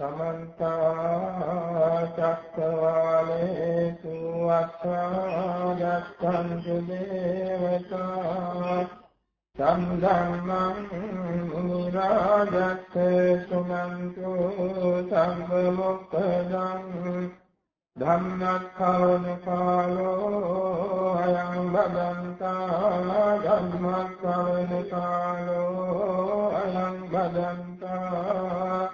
සමන්ත චක්කවාලේසු අත්තා ගච්ඡන්තු දේවතා සම්ධම්මං මුනි රාජස්ස සුමන්තු සම්ම මොක්ඛදං ධම්මස්සවන කාලෝ අයං බදන්තා ධම්මස්සවන කාලෝ අයං බදන්තා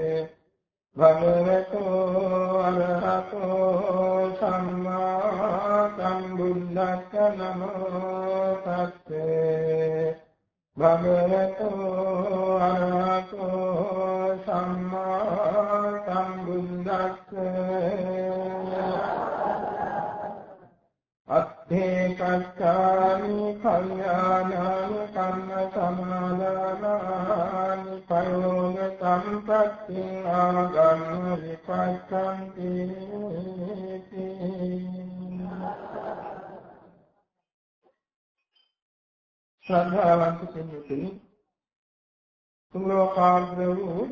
භගවතු අරහතෝ සම්මා සම්බුද්දස්ස නමෝ තස්සේ භගවතු අරහතෝ සම්මා සම්බුද්දස්ස. අත්ථේ කච්චානි කල්යාණානි කම්ම සමාදානානි පයෝග සම්පත්ති ආගම්ම විපස්සන්ති ශ්‍රද්ධාවන්ත පින්තුනි තුන් ලෝකාග්‍ර වූ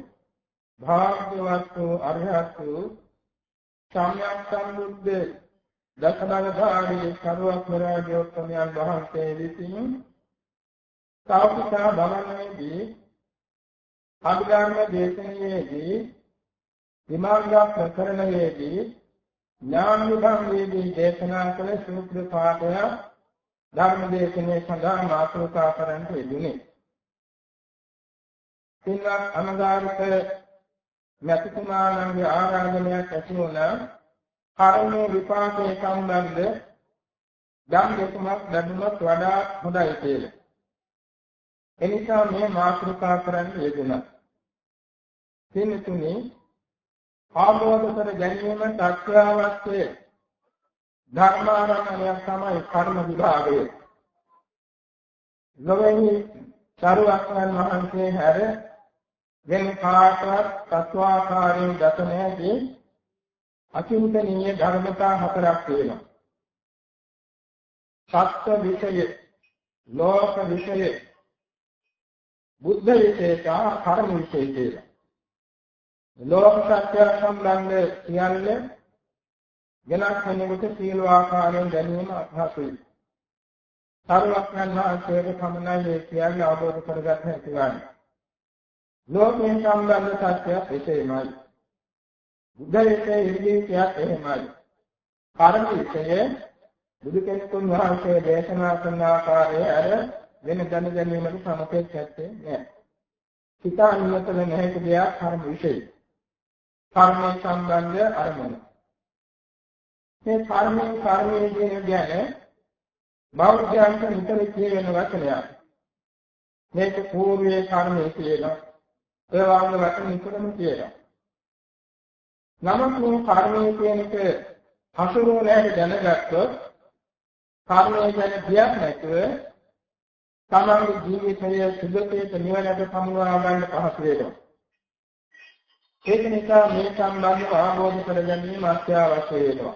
භාග්‍යවත් වූ අරහත් වූ සම්්‍යක් සම්බුද්ධ දසබලධාරී කරුවක් මරාජෝත්තමයන් වහන්සේ විසින් සාපිතා භවනයේදී අභිධර්ම දේශනාවේදී විමාර්ග ප්‍රකරණයේදී ඥාන විභංගයේදී දේශනා කළ සූත්‍ර පාඨය ධර්ම දේශනාවේ සඳහා මාතෘකා කරන්ට යෙදුනේ. සින්වත් අනගාරික මැතිතුමාණන්ගේ ආරාධනයක් ඇති වුණා කර්මයේ විපාකයේ සම්බන්ධ ධම් දෙකමක් ලැබුණොත් වඩා හොඳයි කියලා. එනිසා මේ මාතෘකා කරන්න යෙදුණා. සින්නතුනි ආමෝද කර ගැනීමට අත්‍යවශ්‍ය ධර්මාරණය තමයි කර්ම විභාගය. නොවේහි සරුවක්යන් වහන්සේ හැර වෙන කාටවත් තත්වාකාරයෙන් දත නැති අචින්තනීය ධර්මතා හතරක් තියෙනවා. සත්‍ය විෂය, ලෝක විෂය, බුද්ධ විෂය සහ කර්ම විෂය කියලා. ලෝක සත්‍ය සම්බන්ධ කියන්නේ වෙනස් කෙනෙකුට සීල ආකාරයෙන් දැනීම අපහසුයි. සර්වඥාන් වහන්සේගේ පමණයි මේ කියන්නේ අවබෝධ කරගන්න හැකි වන්නේ. ලෝකයෙන් සම්බන්ධ සත්‍යයක් එසේමයි. බුද්ධයේ ඉර්ධීතියක් එහෙමයි. කර්ම විෂය බුදු කෙනෙකුන් වහන්සේ දේශනා කරන ආකාරය අර වෙන දැන ගැනීමට සමතෙක් ඇත්තේ නෑ. හිතා නියතල නැහැ දෙයක් කර්ම විෂය. කර්ම සම්බන්ධ අරමුණ. මේ කර්මයෙන් කර්මයේ කියන ගැන බෞද්ධයන්ට නිතර කියවෙන වචනයක්. මේක పూర్වයේ කර්මය කියලා. ඒ වගේ වචන නිතරම කියනවා. නමුත් මේ කර්මය කියන එක හසුරුව නැහැ දැනගත්තොත් කර්මය ගැන බියක් නැතුව තමන්ගේ ජීවිතයේ සුදුසුයට නිවනට සමුවා ගන්න පහසු වෙනවා. ඒක නිසා මේ සම්බන්ධව ආબોධ කර ගැනීම අත්‍යවශ්‍ය වෙනවා.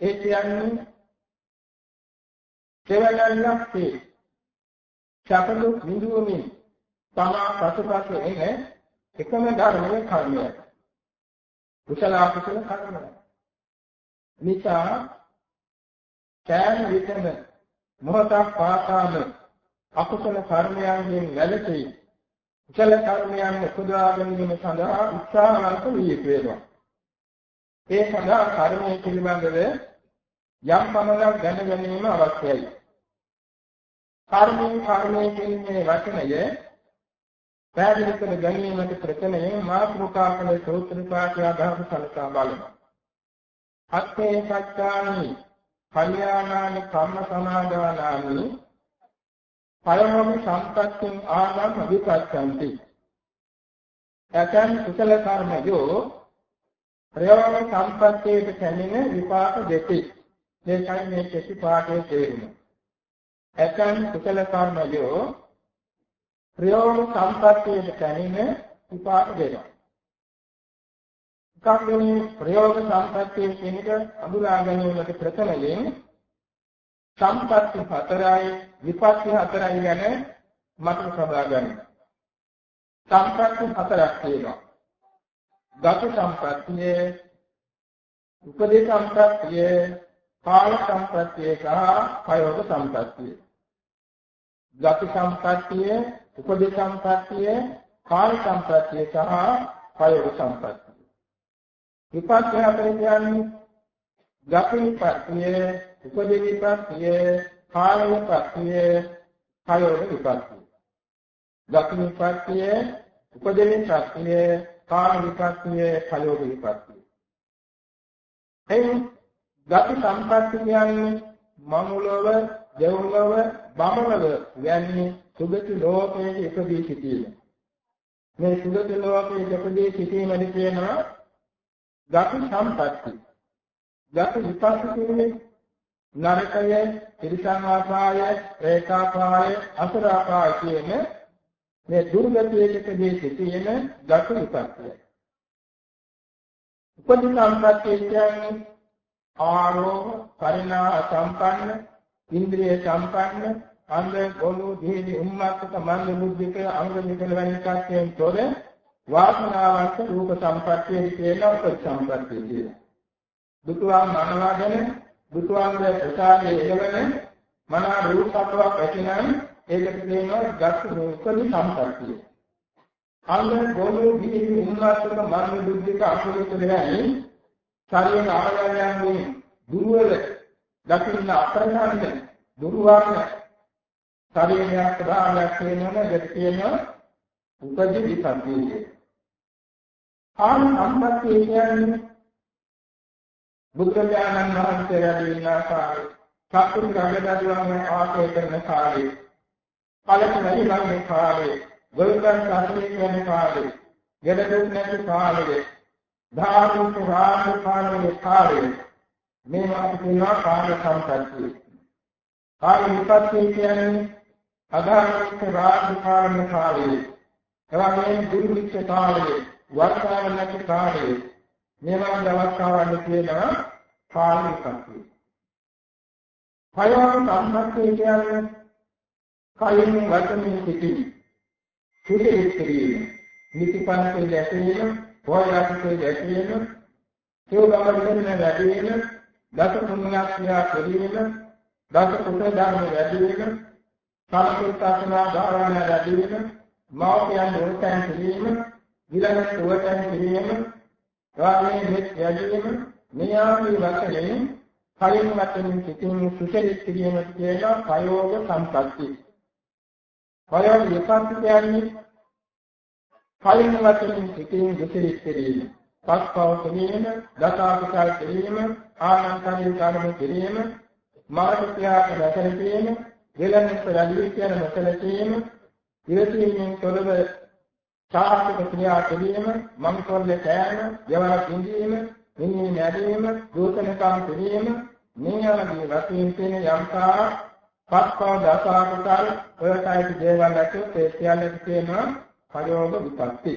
ඒ කියන්නේ දෙවනල්ලක් තේ. සැපදු නිදුවමින් තමා පසුපස එන එකම ධර්මයේ කර්මය. කුසල අකුසල කර්මය. නිසා සෑම විටම මොහොතක් පාසාම අකුසල කර්මයන්ගෙන් වැළකී කුසල කර්මයන් උපදවා ගැනීම සඳහා උත්සාහවන්ත වී යුතු වෙනවා. ඒ සඳහා කර්මයේ පිළිබඳව යම් පමණක් දැන ගැනීම අවශ්‍යයි. කර්මයෙන් කර්මයේ කියන්නේ වචනය පැහැදිලි කර ගැනීමට ප්‍රථමයෙන් මාතෘකා කළ සූත්‍ර පාඨය අදහස සලකා බලමු. අත්ථේ සත්‍යානි කල්යාණානි කම්ම සමාදානානි පරමම සම්පත්තින් ආගම් අධිපස්සන්ති. ඇතන් කුසල කර්මයෝ ප්‍රයෝග සම්පත්තියට කැමින විපාක දෙති. මේකයි මේ කෙටි පාඩේ තේරුම. ඇතන් කුසල කර්මයෝ ප්‍රයෝග සම්පත්තියට පැමිණ විපාක දෙනවා. එකක්වෙනි ප්‍රයෝග සම්පත්තිය කියන එක අඳුරා ගැනීමට ප්‍රථමයෙන් සම්පත්ති හතරයි විපත්ති හතරයි ගැන මතක තබා ගන්න. සම්පත්ති හතරක් තියෙනවා. ගත සම්පත්තිය, උපදේ සම්පත්තිය, කාල සම්පත්තිය සහ ප්‍රයෝග සම්පත්තිය. ගත සම්පත්තිය, උපදේ සම්පත්තිය, කාල සම්පත්තිය සහ ප්‍රයෝග සම්පත්තිය. විපත්ති හතර කියන්නේ ගත විපත්තිය, උපදේ විපත්තිය, කාල විපත්තිය, ප්‍රයෝග විපත්තිය. ගත විපත්තිය, උපදේ විපත්තිය, කාල විපත්තිය, ප්‍රයෝග විපත්තිය. එයින් ගති සම්පatti කියන්නේ මනුලව, දෙව්ලොව, බඹලව යන්නේ සුගති ලෝකයේ ඉපදී සිටීම. මේ සුගති ලෝකයේ ඉපදී සිටීමදී කියනවා ගති සම්පatti. ගති විපස්සී කියන්නේ නරකය, තිරිසන් ආපාය, ප්‍රේතාපාය, අසුරාපාය කියන මේ දුර්ගතියකදී සිටින ගති විපස්සය. උපදින සම්පත්තිය කියන්නේ ආරෝහ, පරිණා සම්පන්න, ඉන්ද්‍රිය සම්පන්න, අංග ගොනු දීනි උම්මත්තක මන්ද බුද්ධික අංග නිකල වැනි කච්චෙන් තොර වාසනාවන්ත රූප සම්පත්තිය කියන උප සම්පත්තිය කියන. දුතුන් මනවාගෙන දුතුන්ගේ ප්‍රසාරයේ එළවෙන මනා රූපත්වයක් ඇතිනම් ඒකට කියනවා ගත් රූපනි සම්පත්තිය. අංග ගොනු දීනි උම්මත්තක මන්ද බුද්ධික අංග නිකල වැනි ශරීර ආරයන්ගේ දුර්වල දකින්න අපරාධන දුර්වර්ණ ශරීරයක් ප්‍රාණයක් වෙනවද කියන උපදි විපත්තිය. ආන සම්පත්තිය කියන්නේ බුද්ධ ඥානන් වහන්සේලා දින කාලේ සතුන් ගඟදරුවන් ආශය කරන කාලේ කලක වැඩි කාලේ ගොවිතැන් සාසනය කරන කාලේ ගෙඩදුක් නැති කාලේ ධාර්මික රාජකාරී කාර්යය මේ වාක්‍ය කියනවා කාර්ය සම්පත්තිය. කාර්ය විපත්තිය කියන්නේ අධාර්මික රාජකාරී කාර්යය. එවැගේම දුර්වික්ෂ කාර්යය, වර්තමාන නැති කාර්යය. මේවා දවස්කාවන්න කියනවා කාර්ය විපත්තිය. කයවම සම්පත්තිය කියන්නේ කයින් වචනින් සිටින. සිටින කිරීම. නිතිපන්සේ දැකීම හොයලාසිකේ දැකීම, සිව්ගම විදින වැඩි වෙන, දස පුණ්‍යක් ක්‍රියා කිරීම, දස කුසල ධර්ම වැඩි වෙන, සමථාසනා භාවනා වැඩි වෙන, මෞඛ්‍යයන් උල්පයන් කිරීම, විලන සුවතන් කිරීම, රාමයේ මෙත් වැඩි වෙන, මෙයාමී වශයෙන් කලින් වචනින් සිටින් සුසලිත කිරීම කියන ප්‍රයෝග සම්පatti. ප්‍රයෝග විපස්සී කියන්නේ කලින් වචනින් සිටින් දෙසිරිත් කිරීම, පස්පව කිරීම, දසාකුසල් කිරීම, ආනන්තරිය කර්ම කිරීම, මාර්ගක්‍රියාක රැකගෙන කිරීම, වෙලන්ත රැඳී කියන මෙතන කිරීම, ඉරසීමෙන් තොරව සාහසික ක්‍රියා කිරීම, මංකොල්ලේ කෑම, යවන පින්දීම, මිනී නැදීම, දූතනකම් කිරීම, මේ ආදී වශයෙන් තියෙන යම්තා පස්පව දසාකුසල් ඔයටයි දේවල් ඇතුළත් ඒ සියල්ලට කියනවා ප්‍රයෝග විපත්ති.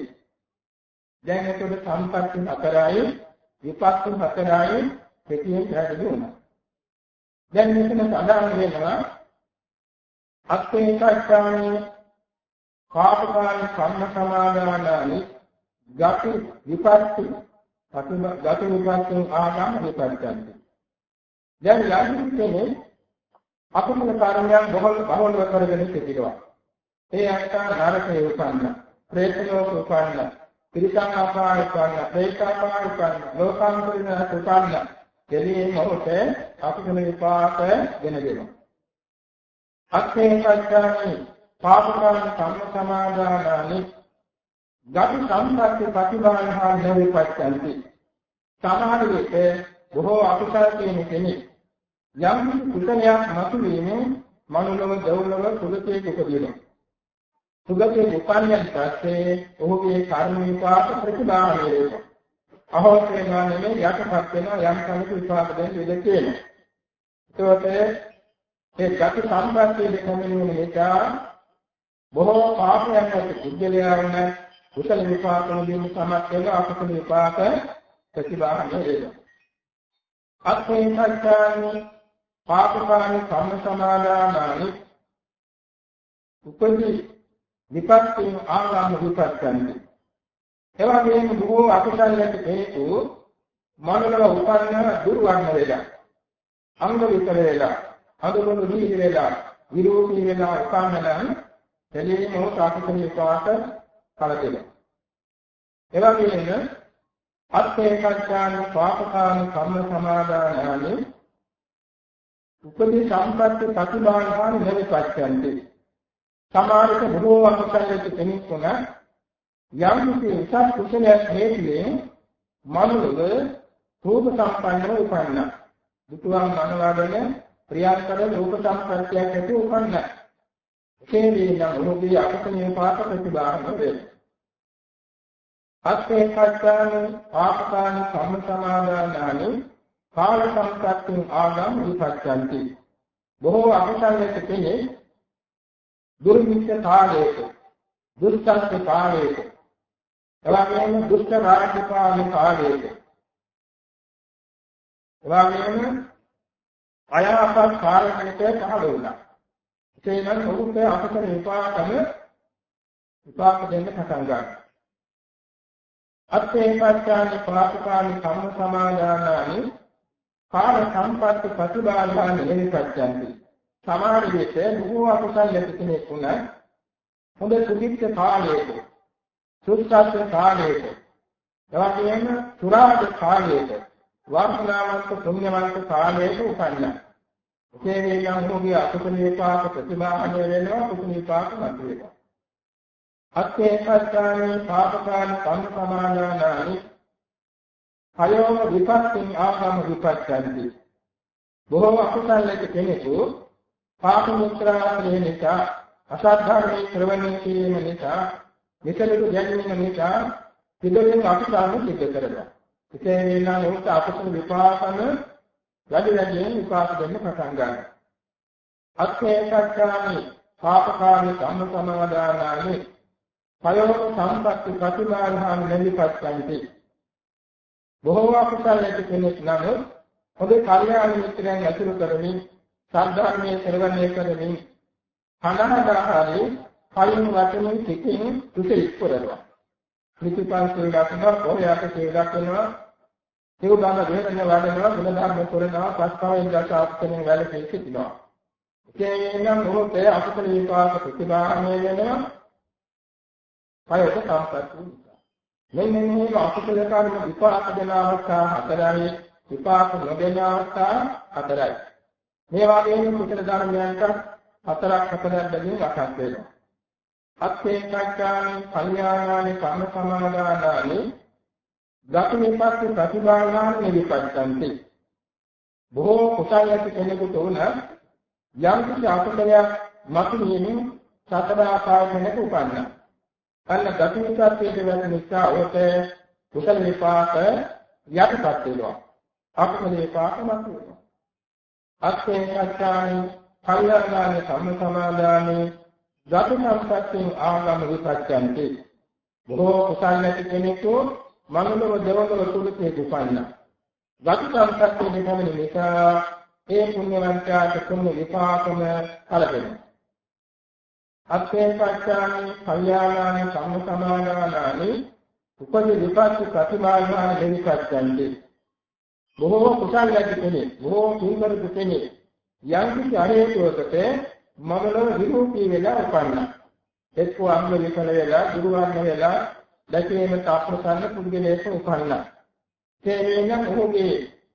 දැන් එතකොට සම්පත්ති හතරයි විපත්ති හතරයි පිටියෙන් පැහැදිලි වුණා. දැන් මෙතන සඳහන් වෙනවා අත්ථේකච්ඡානි කාමකාරී කර්ම සමාදානානි ගති විපත්ති සතුම ගති විපත්ති ආගම විපත්ති. දැන් යම් කෙනෙක් අකුමල කාර්යයන් බොහොම බහුලව කරගෙන සිටිනවා. ඒ අක්කා නරකයේ උපන්න പ്രേත ලෝක උපන්න ත්‍රිකාණ ආපාය උපන්න ප්‍රේතාපාය උපන්න ලෝකාන්තරින උපන්න. දෙලියේ මොහොතේ අකුමල විපාක ගෙන දෙනවා. අක්ඛේ සත්‍යයි පාපකරණ සම්ම සමාදානානි ගති සම්පත්ති ප්‍රතිභාහා නවිපච්ඡන්ති. සමහර විට බොහෝ අකුසල කියන කෙනෙක් යම් කුසලයක් මතුවීමේ මනුලව දෙව්ලොව සුගතියේ උපදිනවා. සුගතිය උපන්නන් පස්සේ ඔහුගේ කර්ම විපාක ප්‍රතිබාහ වේවා. අහෝස් වෙනවා නෙමෙයි යටපත් වෙනවා යම් කලක විපාක දෙන්න ඉඩ තියෙනවා. ඒකට ඒ ගති සම්පත්තිය දෙකමිනුන නිසා බොහෝ පාපයන් ඇති කුජලයා වුණ කුසල විපාක වලින් සමත් වෙන අකුසල විපාක ප්‍රතිබාහනය වෙනවා. අත්ථේ සත්‍යානි පාපකානි කම්ම සමාදානානි උපදී විපත්තිය ආගම විපත්තන්ති. එවැගේම බොහෝ අකුසල ඇති හේතු මනලව උපන්න දුර්වර්ණ වේලා අංග විතර වේලා අඳුරුණු දීහි වේලා විරෝධී වේලා උපන්නනම් දෙලියම සාකුසල විපාක කලදෙනවා. එවැගේම අත්ථේකච්ඡාන පාපකාන කම්ම සමාදානානි උපදී සම්පත්ති ප්‍රතිභාගාන නෙවෙපච්ඡන්ති සමාරික බොහෝ අකුසලයක කෙනෙක් වුණ යම් කිසි උසස් කුසලයක් හේතුවෙන් මනුලව රූප සම්පන්නව උපන්නා. දුතුන් මනවාගෙන ප්‍රියකර රූප සම්පත්තියක් ඇති උපන්නා. එසේ වේනම් ඔහුගේ අකුසලයේ පාප ප්‍රතිභාග වේ. අත්ථේ කච්ඡාන පාපකාන සම්ම සමාදානානි කාල සංකප්පින් ආගම් විපච්ඡන්ති බොහෝ අකුසලයක කෙනෙක් දුර්මිච්ඡ කාලයක දුර්සංක කාලයක එවාගෙම දුෂ්ට රාජ්‍ය පාලන කාලයක එවාගෙම අයහපත් කාලයකට පහළ වුණා. එසේනම් ඔහුට අකුසල විපාකම විපාක දෙන්න පටන් ගන්නවා. අත්ථේපච්ඡානි පාපකානි කම්ම සමාදානානි කාල සම්පත්ති ප්‍රතිබාධානි එනිපච්ඡන්ති සමහර විට බොහෝ අකුසල් ඇති කෙනෙක් වුණා හොඳ සුදිත්ත කාලයක සුත්සත් කාලයක එවැගේම සුරාද කාලයක වර්ණනාවන්ත පුණ්‍යවන්ත කාලයක උපන්නා. ඒ වේලම් ඔහුගේ අකුසල විපාක ප්‍රතිබාධනය වෙනවා. කුසල විපාක නැති වෙනවා අත්ථේපච්ඡානි පාපකානි කම්ම සමාදානානි. හයෝම විපත්තින් ආගම විපච්ඡන්ති බොහෝ අකුසල් ඇති කෙනෙකු පාප මුත්‍රාශ්‍රය නිසා අසද්ධර්මයේ ශ්‍රවණය කිරීම නිසා විකලක ගැනීම නිසා පිළිවෙලින් අකුසල්ම සිද්ධ කරනවා. ඒකේ වෙනා උන්ට අකුසල විපාකම වැඩි වැඩියෙන් විපාක දෙන්න පටන් ගන්නවා. අත්ථේපච්ඡානි පාපකානි කම්ම සමාදානානි පයෝම සම්පත්ති ප්‍රතිමාහාන නැලිපත්යන්ති බොහෝ අකුසල ඇති කෙනෙක් නම් හොඳ කල්යාණ මිත්‍රයන් ඇසුරු කරමින් සද්ධර්මයේ ශ්‍රවණය කරමින් කනහදාහරි කයින් වචනෙන් සිතින් තුස ඉස්පරනවා ප්‍රතිපන්සල් දක්නවා කොහොයාට සිල් දක්වනවා? සිව් දාන දෙරණ වඩනවා ගුණ ධර්ම කරනවා පස්කවෙන් දස ආත්මෙන් වැළකී සිටිනවා ඒ නම් මොහොතේ අකුසල විපාක ප්‍රතිබාහනය වෙනවා කයට සම්පත් වූ නිසා. මෙන්න මේ අකුසල කර්ම විපාක දෙන අවස්ථා හතරයි විපාක නොදෙන අවස්ථා හතරයි. මේ වගේම කුසල ධර්මයන්ට හතරක් හතරක් බැගින් අටක් වෙනවා. අත්ථේකච්ඡානි කල්යාණානි කම්ම සමාදානානි ගත විපස්ස ප්‍රතිභාගානි විපස්සන්ති. බොහෝ කුසල ඇති කෙනෙකුට උන යම් කිසි අකුසලයක් මතු නියමින් සතර ආකාරයකට උපන්නා. අන්න ගති විපස්සයට වෙන නිසා ඔත කුසල විපාක යටපත් වෙනවා. අකුසල විපාක මත වෙනවා. අත්ථේ සත්‍යානි කල්යාණානි සම්ම සමාදානි ගති සම්පත්තින් ආගම විපස්සන්ති. බොහෝ කුසල නැති කෙනෙකු මනුලව දෙවොලව තුලේ දුපන්නා. ගති සම්පත්තිය දෙකම නිසා ඒ පුණ්‍යවන්තයාට පුණ්‍ය විපාකම කලබෙනවා. අත්ථේපච්ඡානි කල්යාණානි සම්මසමානානි උපදි විපස්සී ප්‍රතිමානානි දෙවිපච්ඡන්ති බොහෝ කුසල ඇති කෙනෙක් බොහෝ සුන්දර කෙනෙක් යම් කිසි අරේතුවකට මමලව විරූපී වෙලා උපන්නා එක්ක අංග විකල වෙලා දුරවන්න වෙලා දැකීම තාප්‍රසන්න පුද්ගලයෙක් උපන්නා. ඒ වෙනම ඔහුගේ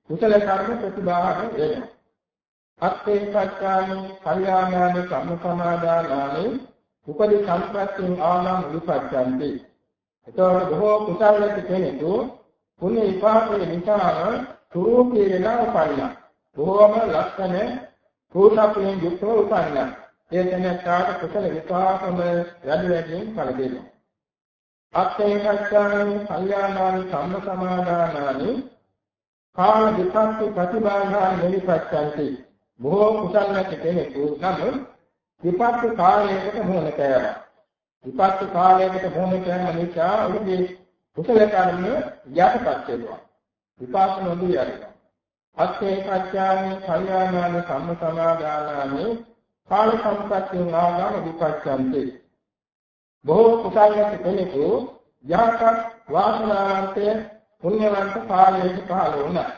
කුසල කර්ම ප්‍රතිභාව වෙනවා අත්තේ සත්‍යානි කල්යාණානි සම්සමාදානානි උපදි සම්ප්‍රත්‍යං ආනම් විපච්ඡන්ති එතකොට බොහෝ කුසල ඇති කෙනෙකු පුණ්‍ය විපාකයේ නිසාම සුරූපී වෙනා උපන්නා. බොහෝම ලක්ෂණ රූපයෙන් යුක්තව උපන්නා. ඒ තැනට කුසල විපාකම වැඩි වැඩියෙන් ඵල දෙනවා අත්තේ සත්‍යානි කල්යාණානි සම්සමාදානානි කාල විපත්ති ප්‍රතිබාධා නිවිපච්ඡන්ති බොහෝ කුසල් නැති කෙනෙකු නමුත් විපත්ති කාලයකට මොන කෑවා. විපත්ති කාලයකට මොන කෑම නිසා ඔහුගේ කුසල කර්ම යටපත් වෙනවා. විපාක නොදී යනවා. අත්ථේ පච්චානි කල්යාණානි සම්ම සමාදානානි කාල සම්පත්තිය ආගම විපච්ඡන්ති. බොහෝ කුසල් නැති කෙනෙකු යහපත් වාසනාවන්තය පුණ්‍යවන්ත කාලයක පහළ වුණා.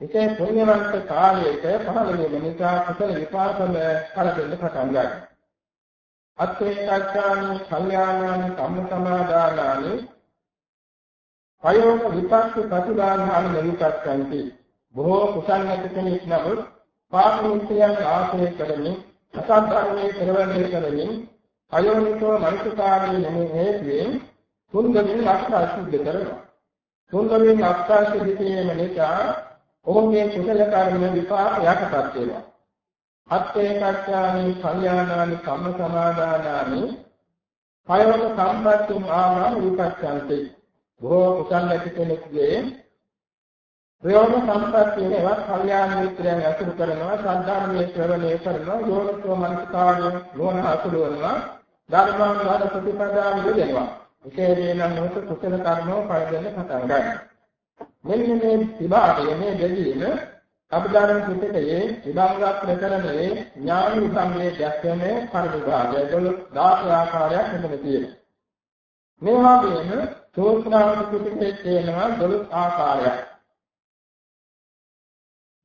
ඒකේ පුණ්‍යවන්ත කාලයක පහළ වීම නිසා කුසල විපාකම කරදෙන්න පටන් ගන්නවා. අත්ථේකච්ඡානි කල්යාණානි සම්ම සමාදානානි පයෝක විපක්ෂ ප්‍රතිදානාන නිවිපක්ෂන්ති බොහෝ කුසල් නැති කෙනෙක් නමුත් පාපමුක්තියන් ආශ්‍රය කරමින් අසද්ධර්මයේ කෙරවන්නේ කරමින් අයෝනිකව මනසකාරී නෙමෙයි හේතුවෙන් තුන්දෙනින් අක්ෂර සිද්ධ කරනවා. තුන්දෙනින් අක්ෂර සිද්ධ කිරීම නිසා ඔහුගේ කුසල කර්ම විපාක යටපත් වෙනවා. අත්තේ කච්චානි කල්යාණානි කම්ම සමාදානානි පයවක සම්පත්තින් ආමන විපස්සන්ති. බොහෝ කුසල් ඇති කෙනෙකුගේ ප්‍රයෝග සම්පත්තිය ඒවත් කල්යාණ මිත්‍රයන් අසුරු කරනවා සද්ධාර්මයේ ශ්‍රවණය කරනවා යෝගත්ව මනසකාරය නෝන අසුරු කරනවා ධර්මානුසාර ප්‍රතිපදාව දෙනවා විශේෂයෙන් නම් මොකද කුසල කර්මෝ පය දෙන්න පටන් ගන්නවා මෙන්න මේ විභාගය මේ දෙදීම අභිධර්ම පිටකයේ විභාග ප්‍රකරණයේ ඥාන විභාගයේ දැක්වෙන පරිවිභාගය 16 ආකාරයක් මෙතන තියෙනවා. මේ වගේම සෝත්‍රාවක පිටකයේ තියෙනවා 12 ආකාරයක්.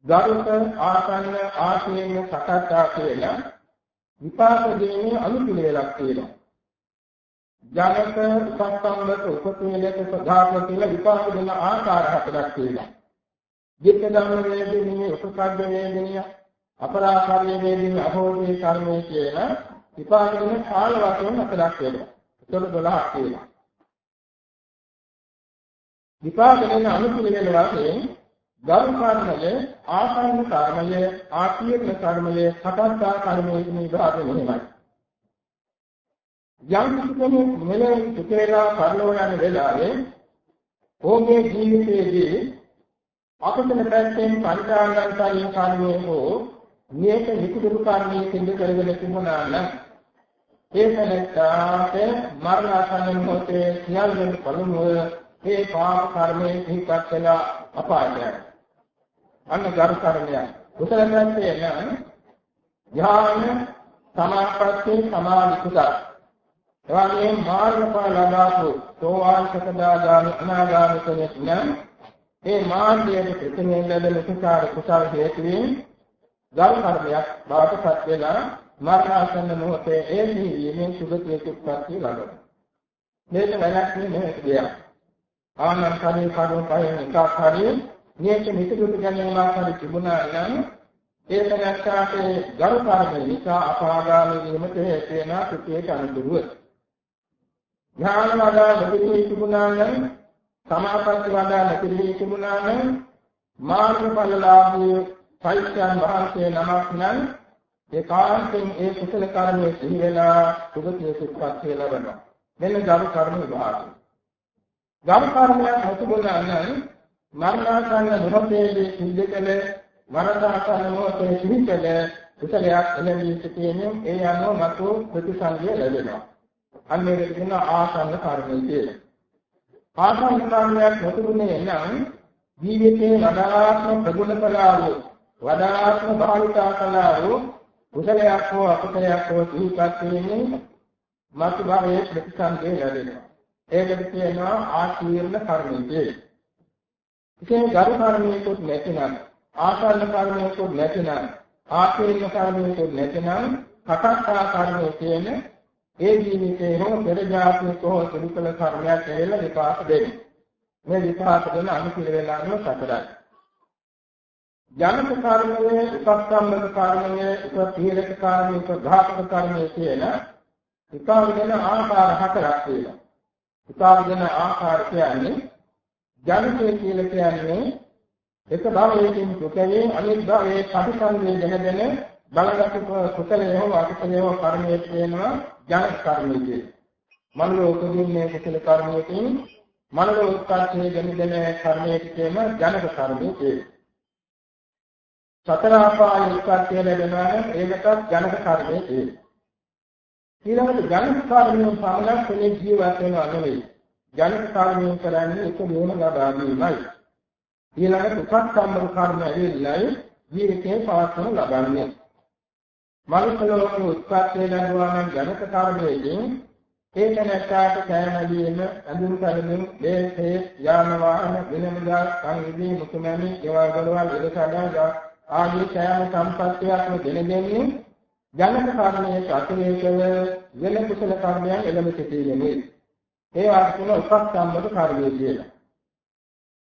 ගරුක ආසන්න ආශේන සකච්ඡා කියලා විපාක දෙන්නේ අනුපිළිවෙලක් තියෙනවා. ජනක උපස්තම්භක උපපීලක ප්‍රධාන කියලා විපාක දෙන ආකාර හතරක් තියෙනවා. විත්ත ධම්ම වේදිනිය උපසග්ග වේදිනිය අපරාකාරී වේදිනිය අභෝධී කර්මයේ කියන විපාක දෙන කාල වශයෙන් හතරක් වෙනවා. ඒතකොට 12ක් තියෙනවා. විපාක දෙන අනුපිළිවෙල වශයෙන් ගරු කර්මය, ආසන්න කර්මය, ආකීර්ණ කර්මය, සකස්සා කර්මය කියන විභාග මෙහෙමයි. යම් කෙනෙක් මෙලෙස සුතේලා කරනව යන වෙලාවේ ඔහුගේ ජීවිතයේදී අකුසල පැත්තෙන් පරිකාරයන්තරින් කර්මයේ හෝ මේක විකුදුරු කර්මයේ සිදු කරගෙන තිබුණා නම් ඒ තැනට මරණාසන්න මොහොතේ සියල්ලම පළමුව ඒ පාප කර්මයේ සිහිපත් වෙලා අපායට අන්න ගරු කර්මය කුසල පැත්තේ නම් ඥාන සමාපatti සමාධි කුසල එවැගේ මාර්ගඵල ලබාපු සෝවාන් සකදාගාමි අනාගාමි කෙනෙක් නම් මේ මාර්ගයේ ප්‍රතිමයෙන් ලැබෙන කුසාර කුසල හේතුවෙන් ගල් කර්මයක් බවට පත් වෙලා මරණාසන්න මොහොතේ ඒ නිවීමෙන් සුගතිය උත්පත්ති ලබනවා. මේක වැරක් නෙමෙයි දෙයක්. ආනන්තරී කරුණ පහෙන් එකක් හරිය මේක මිතුරුට ගැනීමක් හරි තිබුණා නම් ඒ තැනට ගරු කර්ම නිසා අපාගාමී වීමට හේතු වෙන සුඛයට අනුදුරුව. ඥාන වඩා නොදී තිබුණා නම් සමාපatti වඩා නැතිවී තිබුණා නම් මාර්ගඵලලාභී සෛත්‍යයන් වහන්සේ නමක් නම් ඒකාන්තයෙන් ඒ කුසල කර්මයේ සිහි වෙලා සුගතිය සුප්පත්තිය ලබනවා. මෙන්න ගරු කර්ම විභාගය. ගරු කර්මයක් හසුබුණා නම් මරණාසන්න මොහොතේදී සිද්ධ කළ මරණාසන්න මොහොතේ සිහි කළ කුසලයක් එළඹී සිටීමෙන් ඒ අනුව මතු ප්‍රතිසංගය ලැබෙනවා. අන්න ඒකට කියන ආසන්න කර්මය කියලා. ආසන්න කර්මයක් නොතිබුණේ නම් ජීවිතේ වඩාත්ම ප්‍රගුණ කළා වූ වඩාත්ම භාවිතා කළා වූ කුසලයක් හෝ අකුසලයක් හෝ සිහිපත් වීමෙන් මතු භාවයේ ප්‍රතිසංගය ලැබෙනවා. ඒකට කියනවා ආශීර්ණ කර්මය කියලා. ඉතින් ගරු කර්මයකුත් නැතිනම් ආසන්න කර්මයකුත් නැතිනම් ආශීර්ණ කර්මයකුත් නැතිනම් කටස්ථා කර්මය කියන්නේ ඒ ජීවිතේ හෝ පෙර ජාතික හෝ සිදු කළ කර්මයක් ඇවිල්ලා විපාක දෙන්නේ. මේ විපාක දෙන අනුපිළිවෙල අනුව සතරයි. ජනක කර්මයේ, උපස්තම්භක කර්මයේ, උපපීලක කර්මයේ, උපඝාතක කර්මයේ කියන විපාක දෙන ආකාර හතරක් තියෙනවා. විපාක දෙන ආකාර කියන්නේ ජනකේ කියලා කියන්නේ එක භවයකින් සුඛයේ අනිත් භවයේ ප්‍රතිසංවේ දැනගෙන බලගත් කුසලයේ හෝ අකුසලයේ හෝ කර්මයේ තියෙනවා ජන කර්මයේ කියන. මනෝ උපදින්නේ කුසල කර්මයකින් මනෝ උත්පත්තියේ ගැනීම කර්මයේ කියන ජනක කර්මයේ කියන. සතර ආපාය උත්පත්තිය ලැබෙනවා නම් ඒකටත් ජනක කර්මයේ තියෙනවා. ඊළඟට ජනක කර්මයෙන් පමණක් කෙනෙක් ජීවත් වෙනවා නෙවෙයි. ජනක කර්මයෙන් කරන්නේ එක නියම ලබා ගැනීමයි. ඊළඟට උපස්සම්මක කර්ම ඇවිල්ලායි ජීවිතේ පවත්වනු ලබන්නේ. මනුෂ්‍යලෝක උත්පත්තිය ලැබුවා නම් ජනක කර්මයෙන් ඒක නැත්තාට කෑමදීම අඳුන් කලින් දේශේ යාන වාහන විනමුදා සංවිධි මුතුමැණි ඒවා ගලවල් ඉදසඩා ආදී කෑම සම්පත්තියක්ම දෙන දෙන්නේ ජනක කර්මයේ අතිරේකව වෙන කුසල කර්මයන් එළඹ සිටීමේ ඒ වාක්‍යන උපස්සම්බද කර්මය කියලා.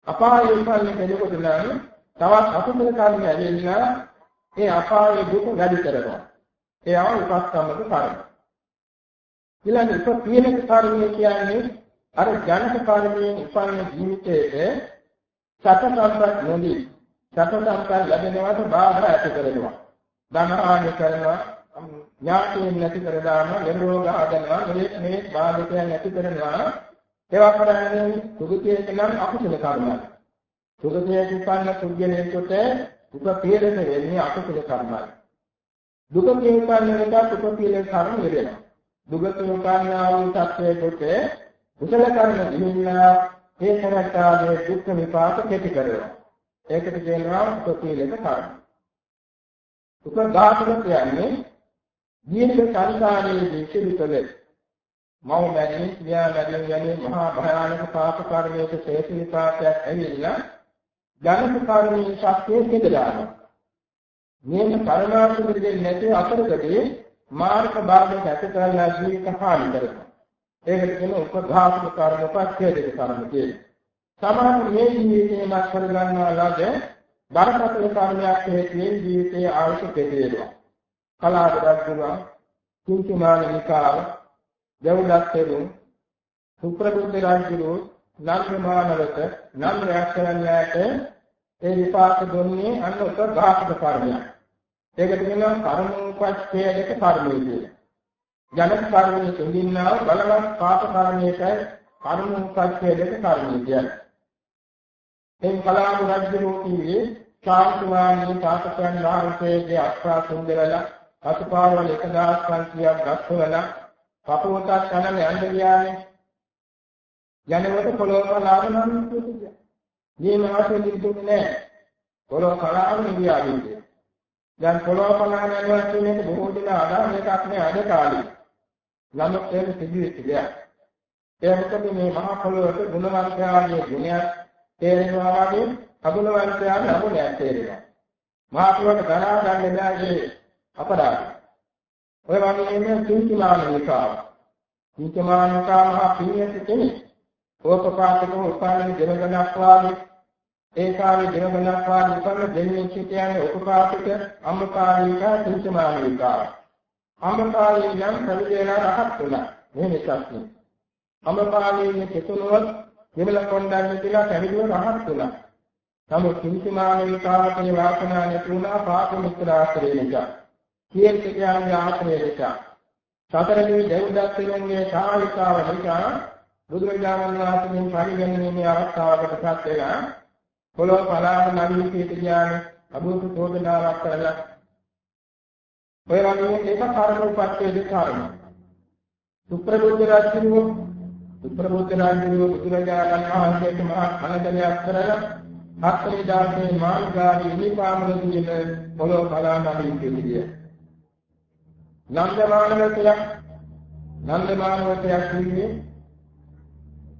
අපායේ ඉපන්නේ කෙනෙකුට නම් තවත් අකුසල කර්ම ඇවිල්ලා ඒ අපායේ දුක වැඩි කරනවා. ඒවා උපස්සම්බද කර්ම. ඊළඟ උපපීනක කර්මය කියන්නේ අර ජනක කර්මයෙන් උපන්න ජීවිතයේ සත සම්පත් නොදී සත සම්පත් ලැබෙනවට බාධා ඇති කරනවා. ධනහානි කරනවා ඥාතියෙන් නැති කර දානවා නිරෝග හදනවා මේ මේ බාධකයන් නැති කරනවා. ඒවා කරන්නේ සුගතියට නම් අකුසල කර්මයි. සුගතියේ උපන්න සුග්‍යලේකට උපපීඩක වෙන්නේ අකුසල කර්මයි. දුකේ උපන්න එකට උපපීඩක කර්ම වෙනවා දුගත උපන්නා වූ සත්‍යයකට කුසල කර්ම දිනිනා ඒ කරටාගේ දුක් විපාක කෙටි කරනවා. ඒකට කියනවා උපපීඩක කර්ම. උපඝාතක කියන්නේ දීර්ඝ සංසාරයේ සිදු කළ මව මැරීම, පියා මැරීම වැනි මහා භයානක පාප කර්මයක හේතුපාතයක් ඇවිල්ලා ජනක කර්මයේ ශක්තිය කෙදලානවා. මේක පරමාර්ථ දෙන්නේ නැති අතරකදී මාර්ග භාගයට ඇත කරලා ජීවිත හානි කරනවා. ඒකට කියන උපඝාතක කර්ම පච්ඡේදක කර්ම කියලා. සමහර මේ ජීවිතේ මාත් කරගන්නා ලද බරපතල කර්මයක් හේතුවෙන් ජීවිතයේ ආයුෂ කෙරෙනවා. කලාව රජුවා කුංචමානිකාව දෙව්දත්තරු සුප්‍රබුද්ධ රජුරු නන්දමානවත නන්ද රැක්ෂණයට ඒ විපාක දුන්නේ අන්න උපඝාතක කර්මයක්. ඒකට කියනවා කර්මෝපච්ඡේදක කර්මය කියලා. ජනක කර්මයේ තුලින්නා බලවත් පාප කර්මයක කර්මෝපච්ඡේදක කර්මය කියන්නේ. එන් කලාව රජුරු කියේ ශාන්තුවානී තාපසයන් වහන්සේගේ අස්පා සුන්දරලා අතුපාවල 1500ක් ගස්වල පපුවතක් යනම යන්න ගියානේ. යනකොට පොළොව කලාව නම් කිව්වා. මේ මාසෙ දිනුනේ නැහැ. පොළොව කලාව නිවියා ගියේ. දැන් පොළොව කලාව යනවා කියන එක බොහෝ දෙනා අදහන එකක් නේ අද කාලේ. ළමක් ඒක සිදුවෙච්ච දෙයක්. ඒ මොකද මේ මහා පොළොවට ගුණවන්තයාගේ ගුණයක් තේරෙනවා වගේ අගුණවන්තයාගේ අගුණයක් තේරෙනවා. මහා පොළොවට දරා ගන්න බැහැ අපරාධ. ඔය වගේම කිංචමානිකාව. කිංචමානිකාව මහා පිළියෙත් කෙනෙක්. ඕපපාතක උපාලි දෙවගණක් වාගේ ඒ කාලේ දෙවගණක් වාගේ උපන්න දෙන්නේ සිටියන්නේ උපපාතක අම්මකාරීකා කිංචමානිකාව. අම්මකාරී නම් ප්‍රවිදේලා රහත් වුණා. මේ නිසාත් අම්මකාරී කෙතුනොත් දෙමළ කොණ්ඩන්නේ කියලා පැවිදිව රහත් වුණා. නමුත් කිංචමානිකාවට වාසනාව නැති වුණා පාප මිත්‍ර ආශ්‍රය නිසා. සියලු ක්‍රියාවේ ආශ්‍රය නිසා සතරදී දෙව්දත්තයන්ගේ සාහිකාව නිසා බුදුරජාණන් වහන්සේගෙන් පරිගැනීමේ අවස්ථාවකටපත් වෙලා පොළොව පලාන නවී කීට ඥාන අභූත චෝදනාවක් කරලා ඔය වගේ ඒක කර්ම උපත්යේ දෙකම සුප්‍රබුද්ධ රාජ්‍යෝ සුප්‍රබුද්ධ රාජ්‍යෝ බුදුරජාණන් වහන්සේට මහා කනදලයක් කරලා හත්තරේ දාසේ මාර්ගාදී නිපාමලදී පොළොව පලාන නවී කීට නන්දමානවතයක් නන්දමානවතයක් කියන්නේ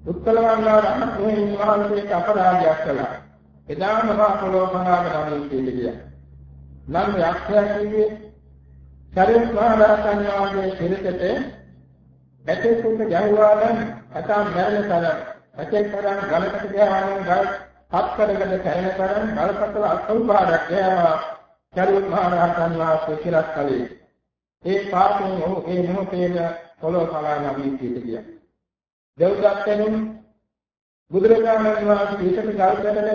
උත්කලවන්නා රහතන් වහන්සේට අපරාධයක් කළා. එදා මහා පොළොව මහාගම නම් කියන්නේ. නන්ද යක්ෂයා කියන්නේ සරියුත් මහ රහතන් වහන්සේ පිළිතට ඇතෙකුට ගැහුවා නම් අතම් මරණ තරම් ඇතෙක් තරම් ගලකට ගෑවනම් ගල් හත් කරකට කැරෙන තරම් ගලකට අසල්පාරක් ගෑවා සරියුත් මහ රහතන් වහන්සේ කියලා කලේ. ඒ පාපයෙන් ඔහු ඒ මොහොතේම පොළොව කලාන වීතියට ගියා. දෙව්දත්තෙනුම් බුදුරජාණන් වහන්සේ ඊට ගල්කඩන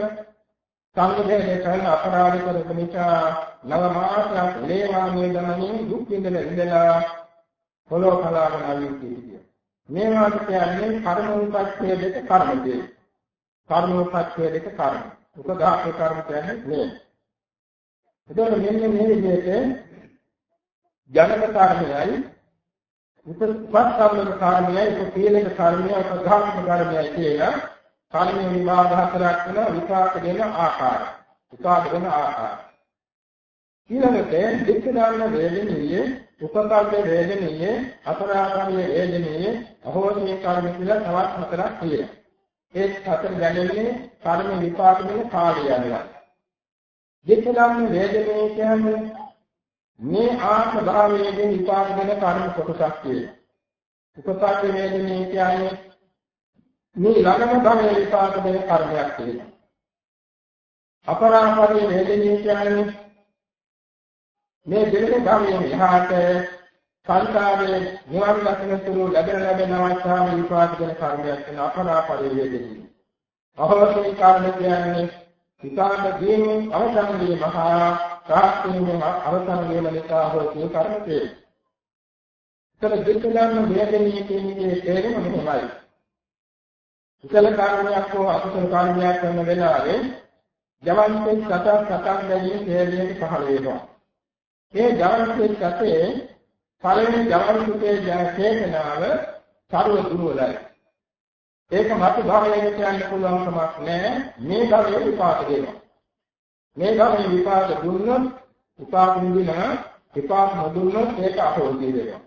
සංඝදේශේ කරන අපරාධ කරපු නිසා නව මාසයක් ලේවාමේ ගමනින් දුක් විඳලා ඉඳලා පොළොව කලාන වීතියට ගියා. මේ වාක්‍ය කියන්නේ කර්ම උපච්ඡේ දෙක කර්ම දෙක. කර්ම උපච්ඡේ දෙක කර්ම. උපඝාත කර්ම කියන්නේ මේ එතකොට මෙන්න මේ විදිහට ජනක කාරණයයි උපස්කම්මක කාරණයයි උපපීලක කාරණයයි උපඝාතක කාරණයයි කියලා කාරණේ විභාග හතරක් වෙන විපාක දෙන ආකාරය. විපාක දෙන ආකාරය. ඊළඟට දෙක දාන වේදනීය උපකල්ප වේදනීය අපරාධනීය වේදනීය අහෝසී කර්ම කියලා තවත් හතරක් තියෙනවා. ඒ හතර ගැලෙන්නේ කර්ම විපාක දෙන කාලය යනවා. දෙක දාන වේදනීය කියන්නේ මේ ආත්ම භාවයෙන් විපාක දෙන කර්ම කොටසක් කියලා. උපකල්ප වේදනීය කියන්නේ මේ ළඟම භවයේ විපාක දෙන කර්මයක් කියලා. අපරාපරි වේදනීය කියන්නේ මේ දෙවෙනි භවයෙන් එහාට සංසාරයේ නිවන් දකින තුරු ලැබෙන ලැබෙන අවස්ථාවේ විපාක දෙන කර්මයක් වෙන අපරාපරි වේදනීය. අහවසී කර්ම කියන්නේ විපාක දීමෙන් අවසන් වී මහා සාස්ත්‍රීය අවසන් වීම නිසා හෝ මේ කර්ම වේ. ඒතර දෙකලම වේදනීය කියන්නේ තේරුම මෙහෙමයි. කුසල කර්මයක් හෝ අකුසල කර්මයක් කරන වෙලාවේ ජවන්තෙන් සතක් සතක් දැනීම හේලියට පහළ වෙනවා. ඒ ජවන්තෙන් සතේ පළවෙනි ජවන්තුකේ ජනකේතනාව සර්ව දුර්වලයි. ඒක මත භාවයෙන් කියන්න පුළුවන් කමක් නැහැ. මේ භවයේ විපාක දෙනවා. මේ භවයේ විපාක දුන්නොත් විපාක දුන්න විපාක නොදුන්නොත් ඒක අහෝසි වෙනවා.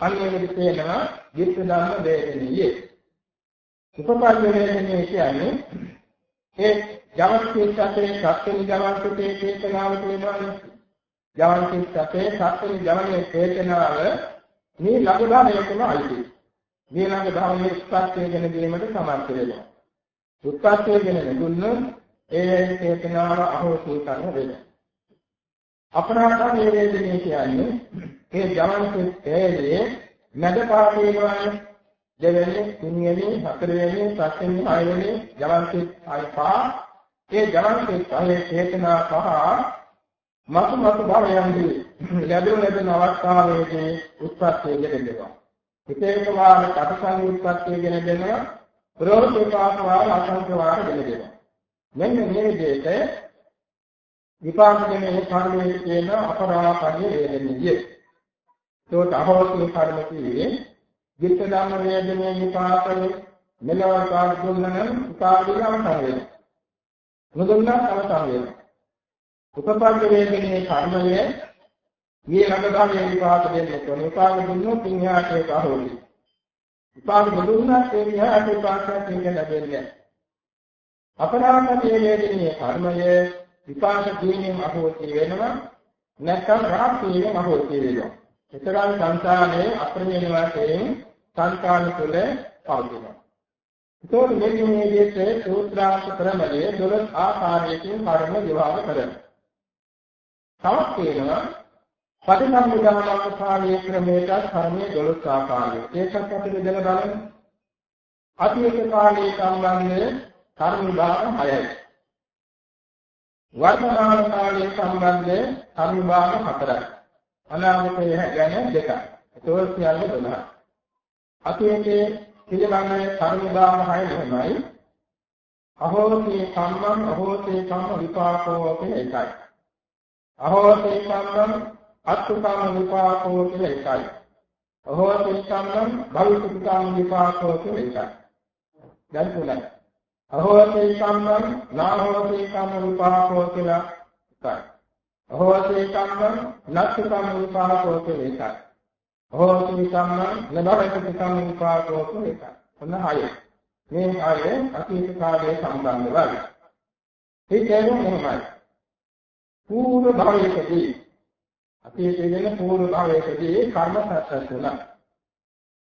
අන්න ඒකද තේනවා විත්ත ධර්ම වේදනීයේ උපපන්න වේදනේ කියන්නේ ඒ ජවස්කේ සතේ සත්‍යෙනි ජවන්තේ චේතනාව කියනවානේ. ජවන්තේ සතේ සත්‍යෙනි ජවනේ චේතනාව මේ ලඝුධාමයකම අයිති. මේ ලඝුධාමයේ ස්පර්ශය ගැන දීමට සමර්ථ වෙනවා. උත්පත්තිය ගැන දුන්නොත් ඒ චේතනාව අහෝසි කරන වෙනවා. අපරාධ වේදනේ කියන්නේ ඒ ජවන්තේ හේලේ නැද පාපේනවානේ දෙවෙනි, තුන්වෙනි, හතරවෙනි, පස්වෙනි, හයවෙනි ජවන්ති ආය පහ. ඒ ජවන්ති පහේ චේතනා පහ මතු මතු භවයන්දී ලැබෙන ලැබෙන අවස්ථාවේදී උත්පත්තිය ගෙනෙනවා. හිතේක වාර කටසං උත්පත්තිය ගෙනෙනවා. ප්‍රෝධිපාක වාර අසංක වාර ගෙනෙනවා. මෙන්න මේ විදිහට විපාක දෙනේ කර්මයේ තියෙන අපරාපරිය වේදනීය. ඒකට අහෝසි කර්ම කියේ විත්ත ධම්ම වේදනේ විපාකේ මෙලව කාර්ය දුන්නනම් උපාදින අවසන් වෙනවා. නොදුන්නා අවසන් වෙනවා. උපපද්ද වේදනේ කර්මය මේ ළඟ විපාක දෙන්නේ කොහොම විපාක දුන්නොත් ඉන්හාට ඒක අහෝලි. විපාක දුන්නා ඒ විහාට විපාකයක් දෙන්න ලැබෙන්නේ අපරාධ වේදනේ කර්මය විපාක දීමෙන් අහෝසි වෙනවා නැත්නම් රාත්‍රියෙන් අහෝසි වෙනවා. එතරම් සංසාරයේ අප්‍රමේය වශයෙන් සංකාල තුළ පවතිනවා. ඒතකොට මෙන්න මේ විදිහට සූත්‍රාර්ථ ක්‍රමයේ 12 ආකාරයකින් කර්ම විභාග කරනවා. තවත් තියෙනවා පටිසම්භිදානක කාලයේ ක්‍රමයට කර්මයේ 12 ආකාරය. ඒකත් අපි බෙදලා බලමු. අතීත කාලයේ සම්බන්ධ කර්ම විභාග 6යි. වර්තමාන කාලයේ සම්බන්ධ කර්ම විභාග 4යි. අනාගතයේ ගැන 2යි. ඒතකොට සියල්ල 12යි. අතීතයේ පිළිබඳ කර්මදාන හය නෙමෙයි අහෝති කම්මං අහෝති කම්ම විපාකෝ කියන එකයි අහෝති කම්මං අත්තුකම්ම විපාකෝ කියන එකයි අහෝති කම්මං භවිෂ්‍යති කම්ම විපාකෝ කියන එකයි දැන් තුනයි අහෝති කම්මං නාහෝති කම්ම විපාකෝ කියලා එකයි අහෝති කම්මං නත්තු කම්ම විපාකෝ කියන එකයි හෝති සම්මන් නබරති සම්පාදෝ කුලක. ඔන්න හය. මේ හය අතීත කාලයේ සම්බන්ධවයි. ඒ කියන්නේ මොනවයි? පූර්ව භවයකදී අතීතයේ වෙන පූර්ව භවයකදී කර්ම සත්‍යතුණා.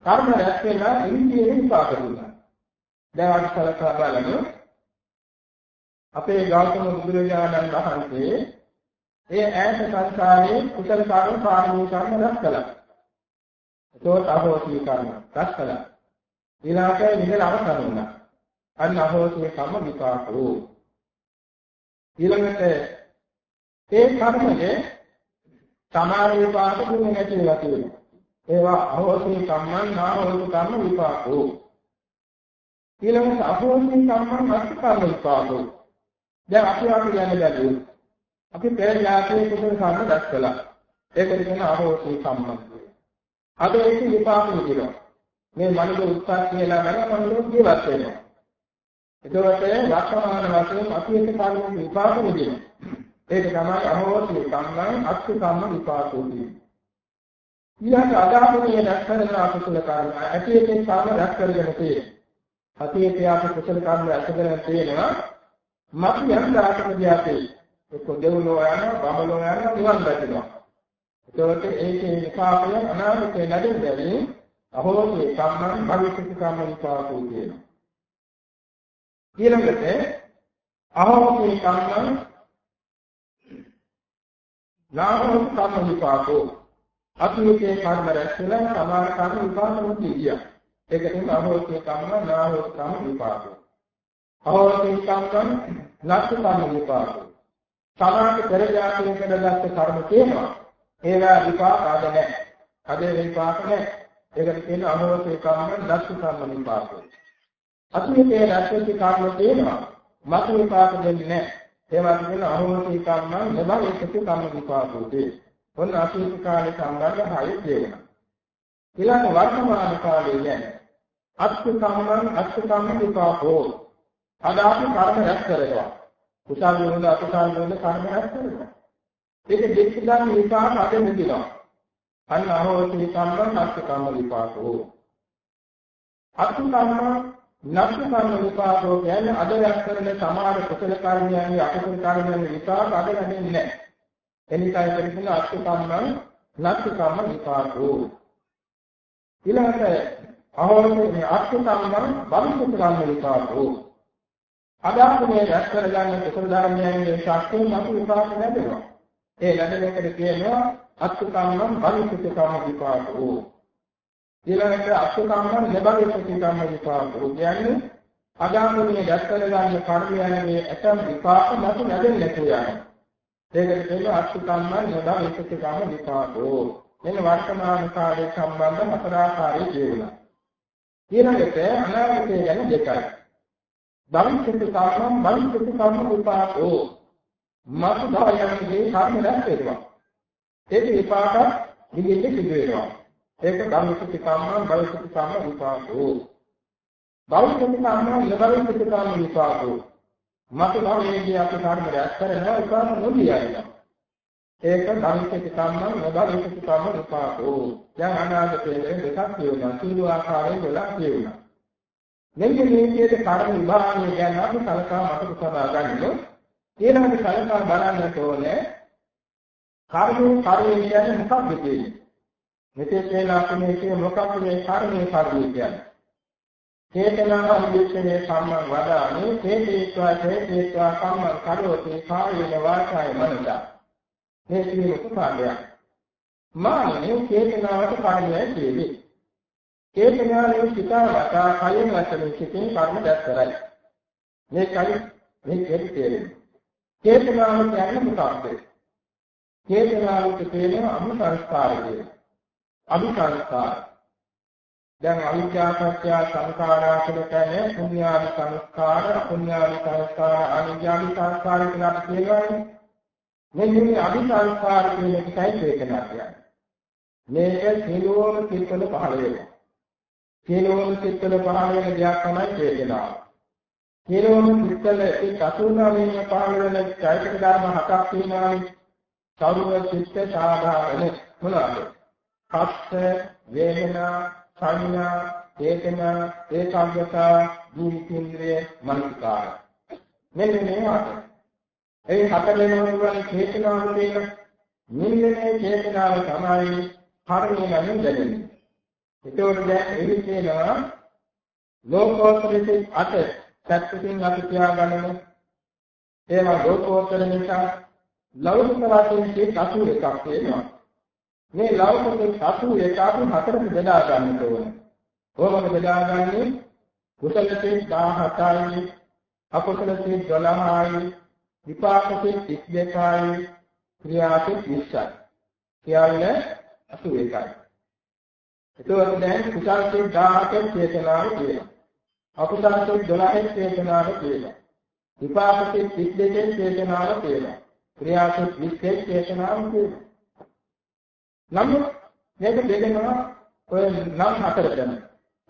කර්ම රැස් වෙලා ඉන්දියේ විපාක දුන්නා. දැන් අපි සලකා බලමු. අපේ ගෞතම බුදුරජාණන් වහන්සේ ඒ ඈත සංසාරයේ කුසල කර්ම පාරමී කර්ම රැස් කළා. ඒකෝත් අහෝසි කර්ම රැස් කළා. ඊළාට නිදල අවසන් වුණා. අන්න අහෝසි කර්ම විපාකෝ. ඊළඟට ඒ කර්මයේ සමාන විපාක දුන්නේ නැති වෙලා තියෙනවා. ඒවා අහෝසි කම්මං නාහෝසි කර්ම විපාකෝ. ඊළඟට අහෝසි කම්මං අස්ස කර්ම විපාකෝ. දැන් අපි අපි කියන්නේ බැලුවොත් අපි පෙර ඥාතියේ කුසල කර්ම රැස් කළා. ඒකට කියන අහෝසි සම්මන්ත්‍රය. අද ඒක විපාක විදිනවා. මේ මනිත උත්සාහ කියලා නම් මනිත ජීවත් වෙනවා. එතකොට වර්තමාන වශයෙන් අපි එක කර්ම විපාක විදිනවා. ඒක තමයි අහෝසි සම්මන් අක්ෂ කම්ම විපාකෝ කියන්නේ. ඊළඟ අදාහමනේ දැක්කන අකුසල කර්ම ඇති එකේ කර්ම රැස් කරගෙන තියෙනවා. අතීතයේ අපි කුසල කර්ම රැස් කරගෙන තියෙනවා. මතු යම් දායකදී අපේ එක්ක දෙව්ලෝ යනවා බඹලෝ යනවා නිවන් දැකනවා. ඒකට ඒකේ විපාකය අනාගතේ ලැබෙන බැවින් අහෝසේ කම්මං භවිෂ්‍යති කම්ම විපාකෝ කියනවා. ඊළඟට අහෝසේ කම්මං ලාභෝ කම්ම විපාකෝ අතීතයේ කර්ම රැස්ලා සමාන කර්ම විපාක නොදී ගියා. ඒක තමයි අහෝසේ කම්ම නාහෝසේ කම්ම විපාකෝ. අහෝසේ කම්මං ලක්ෂ කම්ම විපාකෝ සමාන පෙර ජාතියකට දැක්ක කර්ම තියෙනවා. ඒවා විපාක ආද නැහැ. අද විපාක නැහැ. ඒකට කියන අනුවසේ කර්ම දක්ෂ කර්ම විපාක. අතීතයේ දැක්ක කර්ම තියෙනවා. මත විපාක දෙන්නේ නැහැ. ඒවා කියන අනුවසේ කර්ම නබලේක කර්ම විපාකෝදී. ඔන්න අතීත කාලේ සංගත හය දෙනවා. ඊළඟ වර්තමාන කාලේ කියන්නේ අත්ථ කම්මං අත්ථ කම්ම විපාකෝ. අද අපි කර්ම රැස් කරනවා. කුසල් වල අකුසල් වල කර්ම රැස් කරනවා. ඒක දෙක්කදන් විපාක අද නෙදිනවා. අන්න අහෝති කම්ම නැත්නම් කම්ම විපාකෝ. අතු කම්ම නැත්නම් කම්ම විපාකෝ කියන්නේ අද රැස් කරන සමාන කුසල කර්මයන්ගේ අකුසල කර්මයන්ගේ විපාක අද ලැබෙන්නේ නැහැ. එනිසා කියන අතු කම්ම නැත්නම් කම්ම විපාකෝ. ඊළඟට අහෝති මේ අතු කම්ම බලිකුත් කම්ම විපාකෝ. අදාහනේ රැස් කරගන්න කුසල ධර්මයන්ගේ ශක්තිය මතු විපාක ලැබෙනවා. ඒ ලැබෙන එකට කියනවා අත්කම්මං බලිසිතකම විපාකෝ. ඊළඟට අත්කම්මං නබලිසිතකම විපාකෝ කියන්නේ අදාහනේ රැස් කරගන්න කර්මයන්ගේ ඇතම් විපාක මතු ලැබෙන්නේ නැහැ. ඒකට කියනවා අත්කම්මං නබලිසිතකම විපාකෝ. මෙන්න වර්තමාන කාලයේ සම්බන්ධ හතරාකාරී දේවල්. ඊළඟට අනාගතය ගැන දෙකයි. භවිෂ්‍යති කර්මං භවිෂ්‍යති කර්ම විපාකෝ මතු භවයන්ගේ කර්ම රැස් වෙනවා ඒක විපාක නිගෙන්න සිදු වෙනවා. ඒක භවිෂ්‍යති කර්මං භවිෂ්‍යති කර්ම විපාකෝ භවිෂ්‍යති කර්මං යභවිෂ්‍යති කර්ම විපාකෝ මතු භවයේදී අපි කර්ම රැස් කරනවා විපාක නොදියයි ඒක භවිෂ්‍යති කර්මං යභවිෂ්‍යති කර්ම විපාකෝ දැන් අනාගතයේ දෙකක් කියනවා සීල ආකාරයෙන් වෙලා කියනවා මෙන්න මේ විදිහට කර්ම විභාගය ගැන අපි කලකා මතක තබා ගන්න. ඊළඟට කලකා බලන්නට ඕනේ කර්ම කර්මය කියන්නේ මොකක්ද කියන්නේ? මෙතේ කියන අපි මේකේ මොකක්ද මේ කර්මයේ කර්මය කියන්නේ? චේතනාව විචේ සම්මන් වදානේ චේතේත්වා චේතේත්වා සම්මන් කරෝති කායේන වාචාය මනස. මේ කියන උපාදයක්. මානේ චේතනාවට කර්මය කියන්නේ. චේතනාවේ සිතාවතා කයෙන් වචනේ සිතින් කර්ම දැක් කරයි. මේකයි මේ කෙරි තේරෙන්නේ. චේතනාව කියන්නේ මොකක්ද? චේතනාවට කියන අනුසංස්කාර කියන. අනුසංස්කාර. දැන් අවිද්‍යාසත්‍ය සංඛාරා කියලා කියන්නේ පුඤ්ඤාවි සංස්කාර, පුඤ්ඤාවි සංස්කාර, අනිත්‍යාවි සංස්කාර කියලා අපි කියනවානේ. මෙන්න මේ අවිසංස්කාර කියන එකයි චේතනාව කියන්නේ. මේක සියලුම සිත්වල පහළ වෙනවා. සියලුම සිත්වල පහළ වෙන දෙයක් තමයි වේදනාව. සියලුම සිත්වල ඒ චතුර්ණාමයෙන් පහළ වෙන චෛතක ධර්ම හතක් තියෙනවානේ. සරුව චිත්ත සාධාරණ මොනවාද? පස්ස, වේදනා, සංඥා, චේතනා, ඒකාග්‍රතා, ජීවිතේන්ද්‍රය, මනසකාර. මෙන්න මේවාට. ඒ හතර වෙනවා චේතනාව තියෙන මෙන්න මේ චේතනාව තමයි කර්මයෙන් දැනෙන්නේ. එතකොට දැන් එහි කියනවා ලෝකෝත්තරිත අට සත්‍යකින් අපි කියාගන්නමු. ඒවා ලෝකෝත්තර නිසා ලෞකික වශයෙන් කී 81ක් වෙනවා. මේ ලෞකික 81 අපි හතරට බෙදා ගන්න ඕනේ. කොහොමද බෙදාගන්නේ? කුසල සිත් 17යි, අකුසල සිත් 12යි, විපාක සිත් 32යි, ක්‍රියා සිත් 20යි. කියන්නේ 81යි. එතකොට දැන් කුසල් සිත් 18 චේතනාව තියෙනවා. අකුසල් සිත් 12 චේතනාව තියෙනවා. විපාක සිත් 32 චේතනාව තියෙනවා. ක්‍රියාසුත් විස්සේ චේතනාව කියනවා. නමුත් මේක බෙදෙනවා ඔය නම් හතරටම.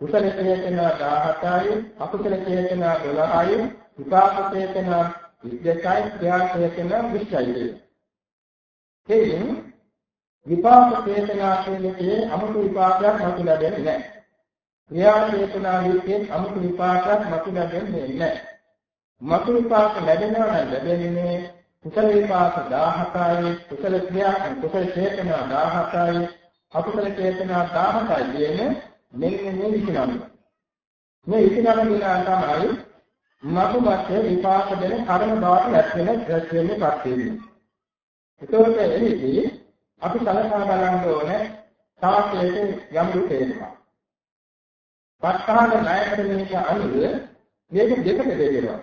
කුසල චේතනා 17යි, අකුසල චේතනා 12යි, විපාක චේතනා 22යි, ක්‍රියා චේතනා 20යි. එයින් විපාක චේතනා කියන්නේ අමුතු විපාකයක් නැති ලැබෙන්නේ නැහැ. ක්‍රියා චේතනා විශ්යෙන් අමුතු විපාකයක් නැති ලැබෙන්නේ නැහැ. මතු විපාක ලැබෙනවා නම් ලැබෙන්නේ කුසල විපාක 17යි කුසල ක්‍රියා කුසල චේතනා 17යි අකුසල චේතනා 17යි කියන්නේ මෙන්න මේ විචනම මේ විචනම දිනා තමයි මතුමත් විපාක දෙන කර්ම බවට ලැබෙන රැස්වෙන්නේ පත් එතකොට එනිදී අපි සලකා බලන්න ඕනේ තාක්ෂයේ යම් දුකේනවා. පස්හාන ණයකරණයට අනුව මේක දෙකට බෙදෙනවා.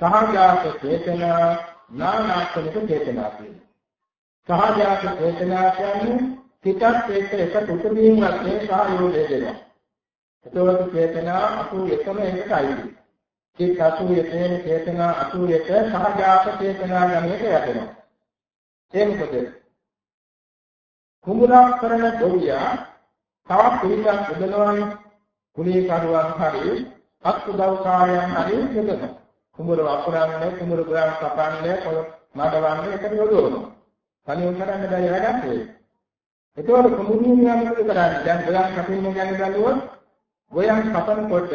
සහජාත චේතනා නානාත්මක චේතනා කියනවා. සහජාත චේතනා කියන්නේ හිතත් එක්ක එක උපදීන් වශයෙන් සහයෝගය දෙනවා. එතකොට චේතනා අසු එකම එකයි. චිත්ත අසු එකේන චේතනා අසු එක සහජාත චේතනා ගණයට යටෙනවා. ඒ මොකද? කුඹුරා කරන ගොවියා තවත් පිළිගත් බෙදනවානේ. කුලී කරුවන් හරි අත්උදව් කාර්යයන් හරි බෙදනවා. කුඹුර වපුරන්නේ කුඹුර ග්‍රාම කපන්නේ මඩවන්නේ එකට යොදවනවා. කලින් කරන්න බැරි වැඩක් ඒක. එතකොට කුඹුරින් යන්නේ මොකද කරන්නේ? දැන් ග්‍රාම කපින්න යන බැලුවොත් ගොයන් කපනකොට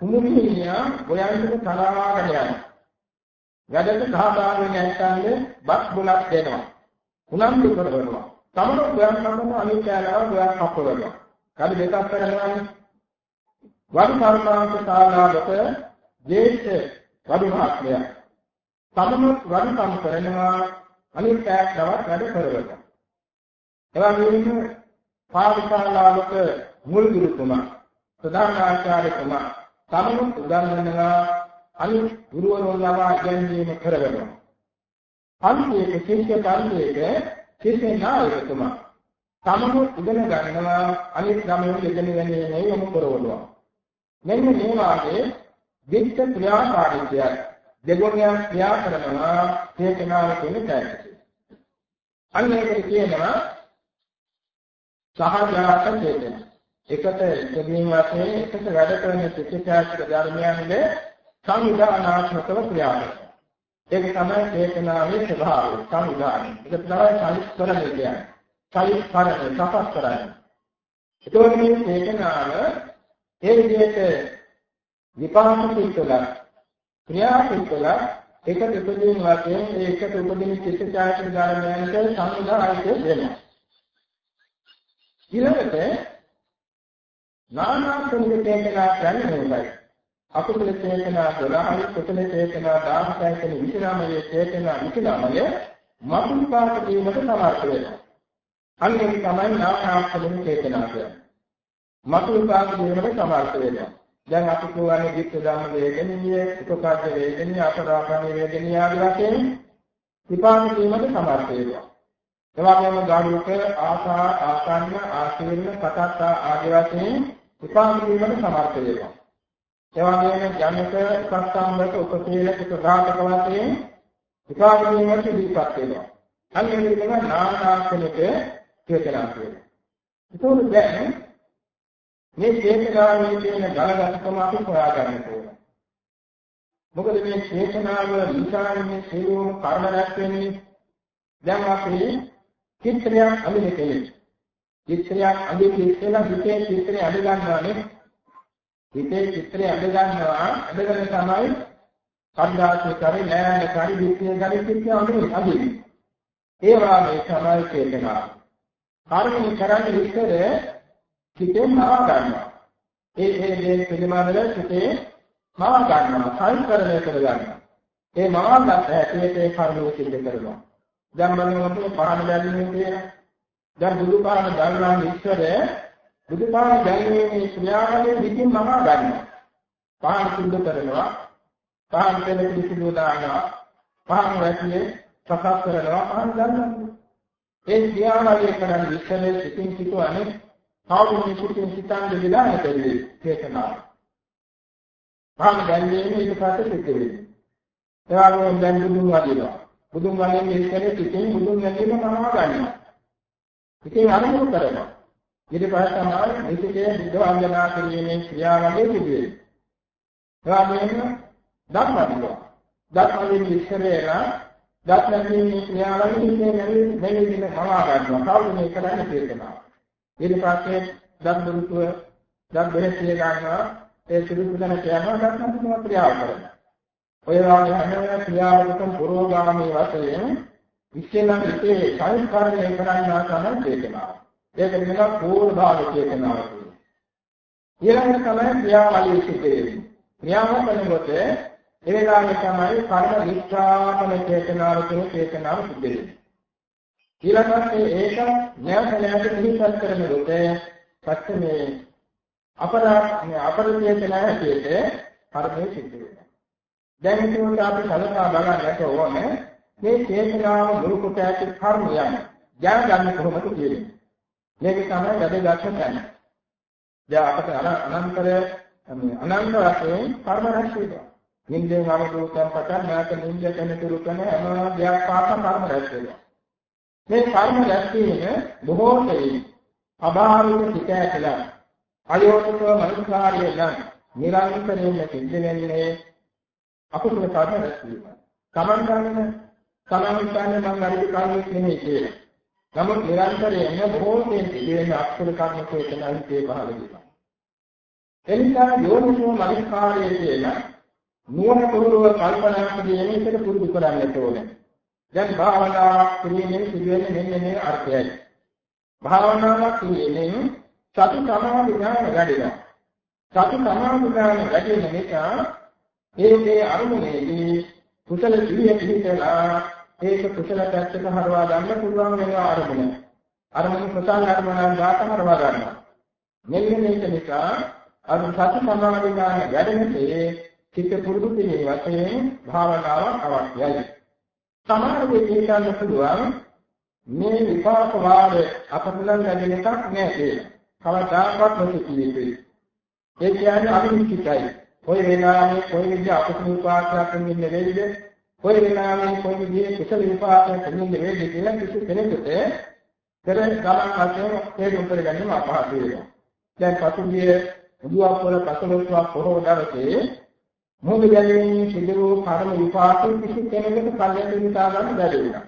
කුඹුරියා ගොයන්ට තරවාගෙන යනවා. වැඩට සහභාගී නැත්නම් බත් බුලක් දෙනවා. උනන්දු කරනවා. තමන ගොයන් කපන අනිත්‍යලාව ගොයන් කපනවා. කඩ දෙකක් කරනවානේ. වඩු කර්මාන්ත ශාලාවක ජේෂ්ඨ වඩු මහත්මයා තමනුත් වඩුකම් කරනවා අනිත් පැයක් දවස් වැඩ කරවනවා. එවැනිම පාඨශාලාවක මුල් ගුරුතුමා ප්‍රධාන ආචාර්යතුමා තමනුත් උගන්වනවා අනිත් ගුරුවරුන් ලවා ඉගැන්වීම කරවනවා. අන්තිමේ ශිෂ්‍ය පන්තියේ ශිෂ්‍ය නායකතුමා තමනුත් ඉගෙන ගන්නවා අනිත් ළමයින් ඉගෙන ගැනීම යොමු කරවනවා. මෙන්න මේ වාගේ විත්ත ක්‍රියාකාරීත්වය දෙගොනියක් ක්‍රියා කරනවා චේතනාව කියන පැත්තට. අන්න ඒකට කියනවා සහජාත චේතන. එකට දෙමින් වශයෙන් එකට වැඩ කරන චිත්තචෛතසික ධර්මයන්ගේ සංවිධානාත්මකව ක්‍රියා කරනවා. ඒක තමයි චේතනාවේ ස්වභාවය සංවිධානය. ඒක තමයි සංස්කරණය කියන්නේ. සංස්කරණය සකස් කරන්නේ. ඒතකොට මේ චේතනාව ඒ විදිහට විපාක පිටුල ක්‍රියා පිටුල එකට උපදින වශයෙන් ඒකට උපදින චිත්තචෛතසික ධර්මයන්ට සංවිධායක වෙනවා. ඊළඟට නානාත්මික චේතනා කියන්නේ අකුසල චේතනා 12යි කුසල චේතනා 16යි කියන විචරාමයේ චේතනා විචරාමය මතුපාත දීමට සමර්ථ වෙනවා. අන්නේ තමයි නානාත්මික චේතනා කියන්නේ. මතුපාත දීමට සමර්ථ වෙනවා. දැන් අපි කියවන්නේ ධිට්ඨ ධම්ම වේදනීය, උපකාර්ය වේදනීය, අපරාපණී වේදනීය ආදී වශයෙන් විපාක දීමට සමර්ථ වෙනවා. එවැගේම ගාමික ආසා ආසන්න ආශීර්ණ කටත් ආදී වශයෙන් විපාක දීමට සමර්ථ වෙනවා. එවැගේම ජනක උපස්තම්භක උපසීලක ප්‍රධානක වශයෙන් විපාක දීමට දීපත් වෙනවා. අන්නේ විදිහට නානාත්මක චේතනා කියනවා. ඒකෝද දැන් මේ චේතනාවේ තියෙන බලගත්කම අපි හොයාගන්න ඕනේ. මොකද මේ චේතනාව නිසානේ සියලුම කර්ම රැස් වෙන්නේ. දැන් අපි චිත්‍රයක් අඳින කෙනෙක්. චිත්‍රයක් අඳින්න ඉස්සෙල්ලා හිතේ චිත්‍රය අඳ ගන්නවානේ. හිතේ චිත්‍රය අඳ ගන්නවා අඳගෙන තමයි කන්දාසේ කරේ නෑන කරි විත්‍ය කරි චිත්‍රය අඳින්නේ. ඒ වාගේ තමයි චේතනාව. කර්ම කරන්නේ ඉස්සර හිතේ මවා ගන්නවා. ඒ ඒ දේ පිළිබඳව හිතේ මවා ගන්නවා, සංස්කරණය කර ගන්නවා. ඒ මවා ගන්න හැටියට ඒ කර්මය සිද්ධ කරනවා. දැන් මම අපේ පහන බැලීමේ තියෙන දැන් බුදු පහන දැල්ලාන් ඉස්සර බුදු පහන දැල්ීමේ ක්‍රියාවලිය විදිහින් මවා ගන්නවා. පහන සිද්ධ කරනවා. පහන දෙල පිළිසිදු දානවා. පහන වැටියේ සකස් කරනවා. පහන දැල්ලන්නේ. ඒ ක්‍රියාවලිය කරන්නේ ඉස්සර සිතින් සිටුවනේ කවුරුන් කුටින් සිතන්නේ විලාන දෙන්නේ චේතනාව. භාග දැන්නේ ඊට පස්සේ සිද්ධ වෙන්නේ. ඒ වගේම දැන් දුන්නු වදිනවා. බුදුන් වහන්සේ ඉස්සරේ සිටින් බුදුන් ගැනීම මනවා ගන්නවා. ඉතින් අරමුණු කරනවා. ඊට පස්සේ තමයි විසිකේ බුද්ධ වන්දනා කිරීමේ ක්‍රියාවලිය සිදුවේ. එවාගෙම ධර්මදිනවා. ධර්මයෙන් ඉස්සරේලා ධර්මයෙන් ක්‍රියාවලිය ඉන්නේ නැති මෙලිදින මවා ගන්නවා. කවුද මේ කරන්නේ කියලා. ඊට පස්සේ ධර්මරුතුව ධර්ම බෙහෙත් ගන්නවා. ඒ සිදුසුදන කියනවා ධර්මදිනවා ක්‍රියාව කරනවා. ඔය වගේ හැම ක්‍රියාවකම පුරෝගාමී වශයෙන් ඉස්සෙල්ලා ඉතේ සංස්කාරණය කරන්නා තමයි චේතනාව. ඒක නිකන් පූර්ව භාග චේතනාව කියන්නේ. ඊළඟට තමයි ක්‍රියාවලිය සිද්ධ වෙන්නේ. ක්‍රියාව කරනකොට ඒ වෙලාවේ තමයි කර්ම විස්ත්‍රාපන චේතනාව කියන චේතනාව සිද්ධ වෙන්නේ. ඊළඟට ඒක නැවත නැවත පිළිපත් කරනකොට පස්සේ අපරාධ අපරිචේතනාව හැටියට කර්මය සිද්ධ වෙනවා. දැන් මේක අපි සලකා බලන්නට ඕනේ මේ චේතනාව මුල් කොට ඇති කර්මයන් දැනගන්න කොහොමද කියන්නේ. මේක තමයි වැදගත්ම තැන. දැන් අපට අනන්තර අනන්ත වශයෙන් කර්ම රැස් වෙනවා. නින්දෙන් අවබෝධයෙන් පටන් නැවත නින්ද කරන තුරු කරන හැම දෙයක් පාස කර්ම රැස් වෙනවා. මේ කර්ම රැස් වීම බොහෝ දෙයි අභාවික සිට ඇතලා අයෝනිකව මනසාරිය නම් නිරන්තරයෙන් සිද්ධ වෙන්නේ අකුසල කර්ම රැස් වීම. තමන් ගන්න තමන් හිතන්නේ මම අනිත් කාර්යයක් නෙමෙයි කියලා. නමුත් නිරන්තරයෙන් බොහෝ දෙනෙක් කියන අකුසල කර්ම කේතනයි තේ පහළ වෙනවා. එනිසා යෝනිසෝ මනස්කාරයේ කියන නුවණ පුරුව කල්පනා කිරීමේ එකට පුරුදු කරන්නට ඕනේ. දැන් භාවනාවක් කිරීමෙන් සිදුවෙන්නේ මෙන්න මේ අර්ථයයි. භාවනාවක් කිරීමෙන් සති සමාධි ඥාන වැඩිලා. සති සමාධි ඥාන වැඩි වෙන නිසා ඒ ඒ අරමුණේදී කුසල සිහිය පිහිටලා ඒක කුසල පැත්තට හරවා ගන්න පුළුවන් වෙනවා අරමුණ. අරමුණ කුසල අරමුණන් දාත හරවා ගන්නවා. මෙන්න මේක නිසා අර සති සමාධි ඥාන වැඩෙන්නේ චිත්ත පුරුදු කිරීම වශයෙන් භාවනාවක් අවශ්‍යයි. සමහර වෙලෙ හිතන්න පුළුවන් මේ විපාක වාද අපට නම් ලැබෙන එකක් නෑ කියලා. කවදාකවත් නොසිතිය යුතුයි. ඒ කියන්නේ අනිශ්චිතයි. කොයි වෙලාවෙ කොයි විදිහ අකුසල විපාකයක් වෙන්නේ වෙයිද? කොයි වෙලාවෙ කොයි විදිහ කුසල විපාකයක් වෙන්නේ වෙයිද කියලා කිසි කෙනෙකුට පෙර ගමන් වශයෙන් තේරුම් කරගන්නම අපහසු වෙනවා. දැන් පසුගිය බුදුආපර පසළොස්වක් පොහොව දවසේ මොහොත ගැලවීමේ සිදු වූ කර්ම විපාක කිසි කෙනෙකුට කල්යන විතා ගන්න බැරි වුණා.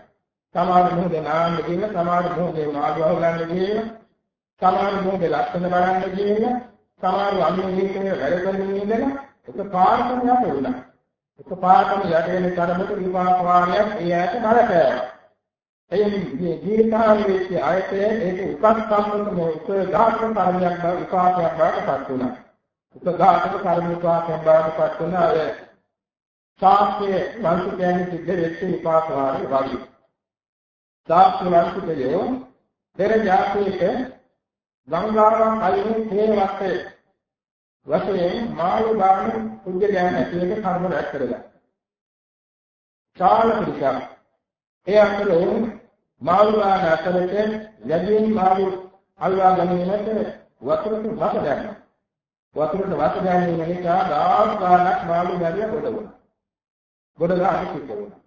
සමහර මොහොත නාන්න කියන සමහර මොහොතේ මාළු අහුලන්න කියන සමහර මොහොතේ ලක්ෂණ බලන්න කියන සමහර අන්න මේකේ වැඩ කරන ඉඳලා එක පාරකම යට වුණා. එක පාරකම යට වෙන තරමට විපාක වාරයක් ඒ ඇයට බලපෑවා. එයින් මේ ජීවිතාවේදී ආයතය ඒක උපස්කම්මක උප ඝාතක කර්මයක් බව විපාකයක් බවට පත් වුණා. උප ඝාතක කර්ම විපාකයක් බවට පත් වුණා. ඒ සාක්ෂ්‍ය වංශකයන් සිද්ධ වෙච්ච විපාක වාරය වගේ. සාක්ෂ්‍ය වංශකයෝ පෙර ජාතියක ගංගාවන් අයිනේ තේ වත්තේ වශයෙන් මාළු බාන පුජ්‍යයන් ඇතුළත කර්ම රැස් කරගන්න. ශාල පිටක් ඒ අතර මාළු බාන අතරට යදින් මාළු අල්වා ගැනීමට වතුරට වස ගන්නවා. වතුරට වස ගැනීම නිසා දහස් ගාණක් මාළු මැරිය කොට වුණා. ගොඩ ගන්න සිද්ධ වුණා.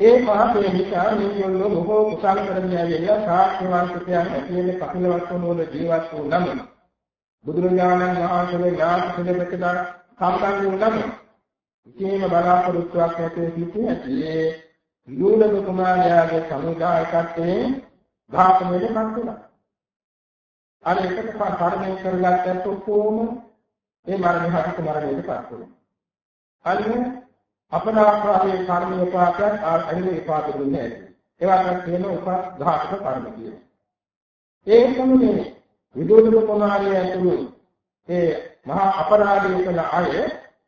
ඒ පාපේ නිසා මේගොල්ලෝ බොහෝ කුසල කරගෙන ඇවිල්ලා සාක්ෂි වංශකයන් ඇතුළේ කපිලවත් වුණෝල ජීවත් වූ නම් බුදුරජාණන් වහන්සේ ඥාති පිළිපෙතන සම්බන්ධ වුණම කිසිම බලාපොරොත්තුවක් නැති සිටි ඇති යූලක කුමාරයාගේ සමුදායකත්වයෙන් ධාතමයට පත් වුණා. අර එකට කර්මය කරගත්තත් ඔක්කොම ඒ මරණ හරිත මරණයට පත් වුණා. අන්න අපදාකාරයේ කර්ම විපාකයක් අනිත් විපාක දුන්නේ නැහැ. ඒවට කියන උපඝාතක කර්ම කියනවා. ඒ සමුනේ විදෝධක කුමාරය ඇතුළු ඒ මහා අපරාධය කළ අය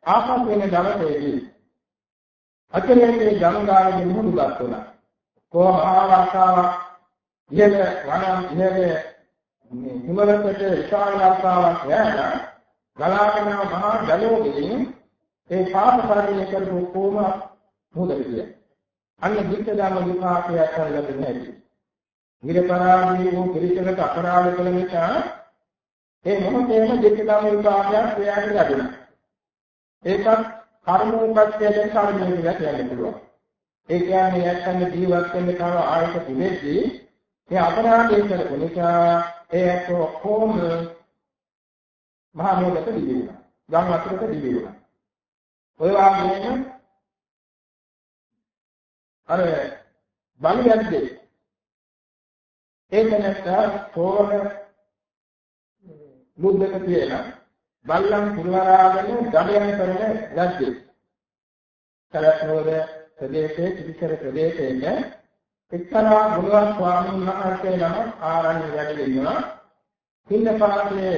ආපස් වෙන දවසේදී අතරේ ගංගාවේ මුහුදුපත් වුණා. කොහොම ආවාසාවක් ඉහළ වනම් ඉහළ මේ හිමවතට විශාල ආසාවක් යෑලා ගලාගෙන මහා ජලෝකයෙන් ඒ පාප කාර්යය කරපු කොහොම මුහුදට ගියා. අන්න විත්තදාම විපාකයක් ලැබෙන්නේ නැහැ. නිරපරාදී වූ පිරිසකට අපරාධ කළ නිසා ඒ මොහොතේම දෙකම විපාකයක් එයාට ලැබුණා. ඒකත් කර්මෝපත්යෙන් කර්මයෙන් කියලා කියන්න පුළුවන්. ඒ කියන්නේ යැත්තන්ගේ ජීවත් වෙන්න තව ආයත තිබෙද්දී මේ අපරාධය කරපු නිසා ඒක කොහොම මහා මොහොතට දිවි වෙනවා. ගම් වතුරට දිවි වෙනවා. ඔය වගේම අර බලයන්දී ඒක නැත්නම් තෝරන බුද්ධක කියලා බල්ලන් පුරවරාගෙන ගඩයන් කරන ලද්දේ. කරත්නෝර ප්‍රදේශයේ පිටිකර ප්‍රදේශයේ එක්තරා බුදුන් ස්වාමීන් වහන්සේ නම ආරණ්‍ය වැඩ ඉන්නවා. පින්නපාතේ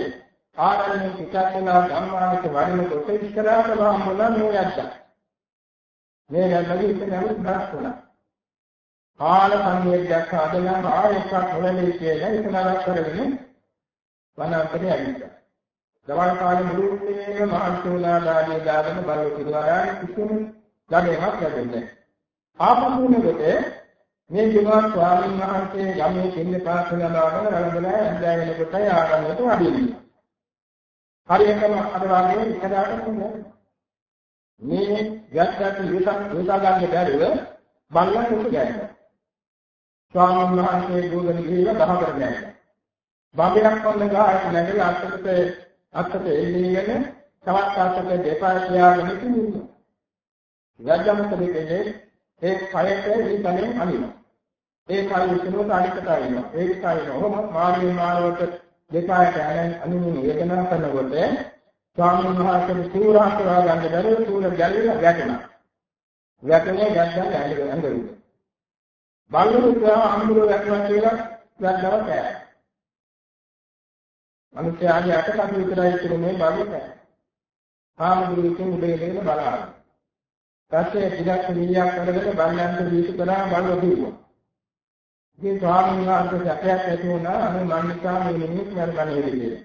ආරණ්‍ය පිටකලා ධම්මානික වඩිනකොට ඉස්සරහට බාමුණා මේ යද්දා. මේ නැගී ඉන්න නමුත් බාස්තුණා. කාල සංවේදයක් ආදලම ආයකක් නොලැබී කියලා ඒක නරක කරගෙන වනාන්තරේ ඇවිත්තා. දවල් කාලේ මුළුමනින්ම මහන්සියලා දාඩිය දාගෙන බලව පිළිවරාන කිසිම ළමයක් ලැබෙන්නේ ආපහුනකොට මේ ජීවත් ස්වාමීන් වහන්සේ යමේ දෙන්නේ පාසල දාගෙන රැඳලා ඇඳලා වෙනකොට ආරම්භයට වඩිනවා. හරියටම අද වගේ එකදාට කියන්නේ. මේ ගැටට විසක් විසා ගන්න බැරිව බල්ලන් උඩ ගෑනවා. ස්වාමීන් වහන්සේ දුවගෙන ගිහිල්ලා දහකට ගෑනවා. බඹයක් වන්න ගහට නැගලා අත්තට අත්තට එල්ලීගෙන තවත් අත්තට දෙපා තියාගෙන ඉන්නවා. යජ්ජමත දෙකේ ඒ කයට ඊතලෙන් අනිනවා. ඒ කය විසිනුවට අනිකට අනිනවා. ඒක කයන ඔහොම මාර්ගය මාර්ගයට දෙපායට අනිමින් වේදනා කරනකොට ස්වාමීන් වහන්සේ සූරාට ගන්න බැරුව සූර ගැලවිලා වැටෙනවා. වැටෙනේ ගැද්දන් ඇඟ ඇඟ බල්ලුවා අමුදුර වැටුණා කියලා වැද්දව කෑ. මිනිස්යාගේ අටකට විතරයි කියන්නේ බලු කෑ. ආමුදුරකින් උඩේ දෙන බලාගෙන. පස්සේ ටිකක් නිලියක් කරගෙන බල්ලන්ට දීතු කරා බලව දීුවා. ඉතින් ස්වාමීන් වහන්සේ සැපයක් ඇති වුණා අනේ මන්නිකා මේ නිමිත් යන ගන්නේ කියලා.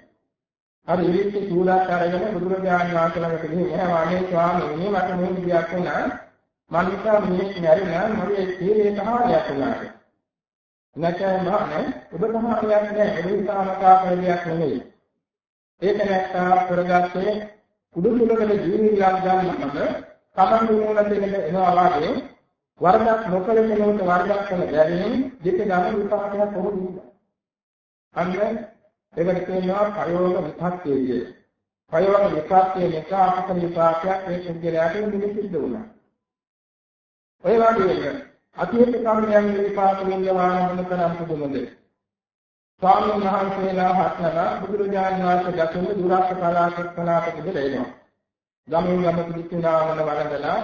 හරි ඉරිත් චූලක් අරගෙන බුදුරජාණන් වහන්සේ ළඟට ගිහින් එහා අනේ ස්වාමීනි මට මේ විදියක් වුණා මම නිසා මිනිස් මැරිලා මගේ තීරේ තහාරයක් වුණා. නැත්නම් මහානේ ඔබ තහාරයක් නෑ ඒ නිසාමකා කලියක් නෙමෙයි. ඒක නැත්තා කරගත්තේ කුඩු තුලකට ජීවිතයක් ගන්නකම තමන් දුමුණ දෙන්න එනවා වාගේ වරදක් නොකළ කෙනෙකුට වරදක් කළ බැවින් දෙක ගන්න විපාකයක් කොහොමද? අන්න ඒකට කියනවා ප්‍රයෝග විපත්තිය කියලා. ප්‍රයෝග විපත්තිය නිසා අපට විපාකයක් ඒ සුද්ධලයට නිමිතිද්ද වුණා. ඔය වගේම අතීත කර්මයන් විපාක විඳවාන මොන තරම් පුදුමද? ස්වාමීන් වහන්සේලා හත්නම බුදුරජාණන් වහන්සේ දකින දුරස්ත කලාප කලාපකද ලැබෙනවා ගමින් ගම පිළිතුනාමන වරදලා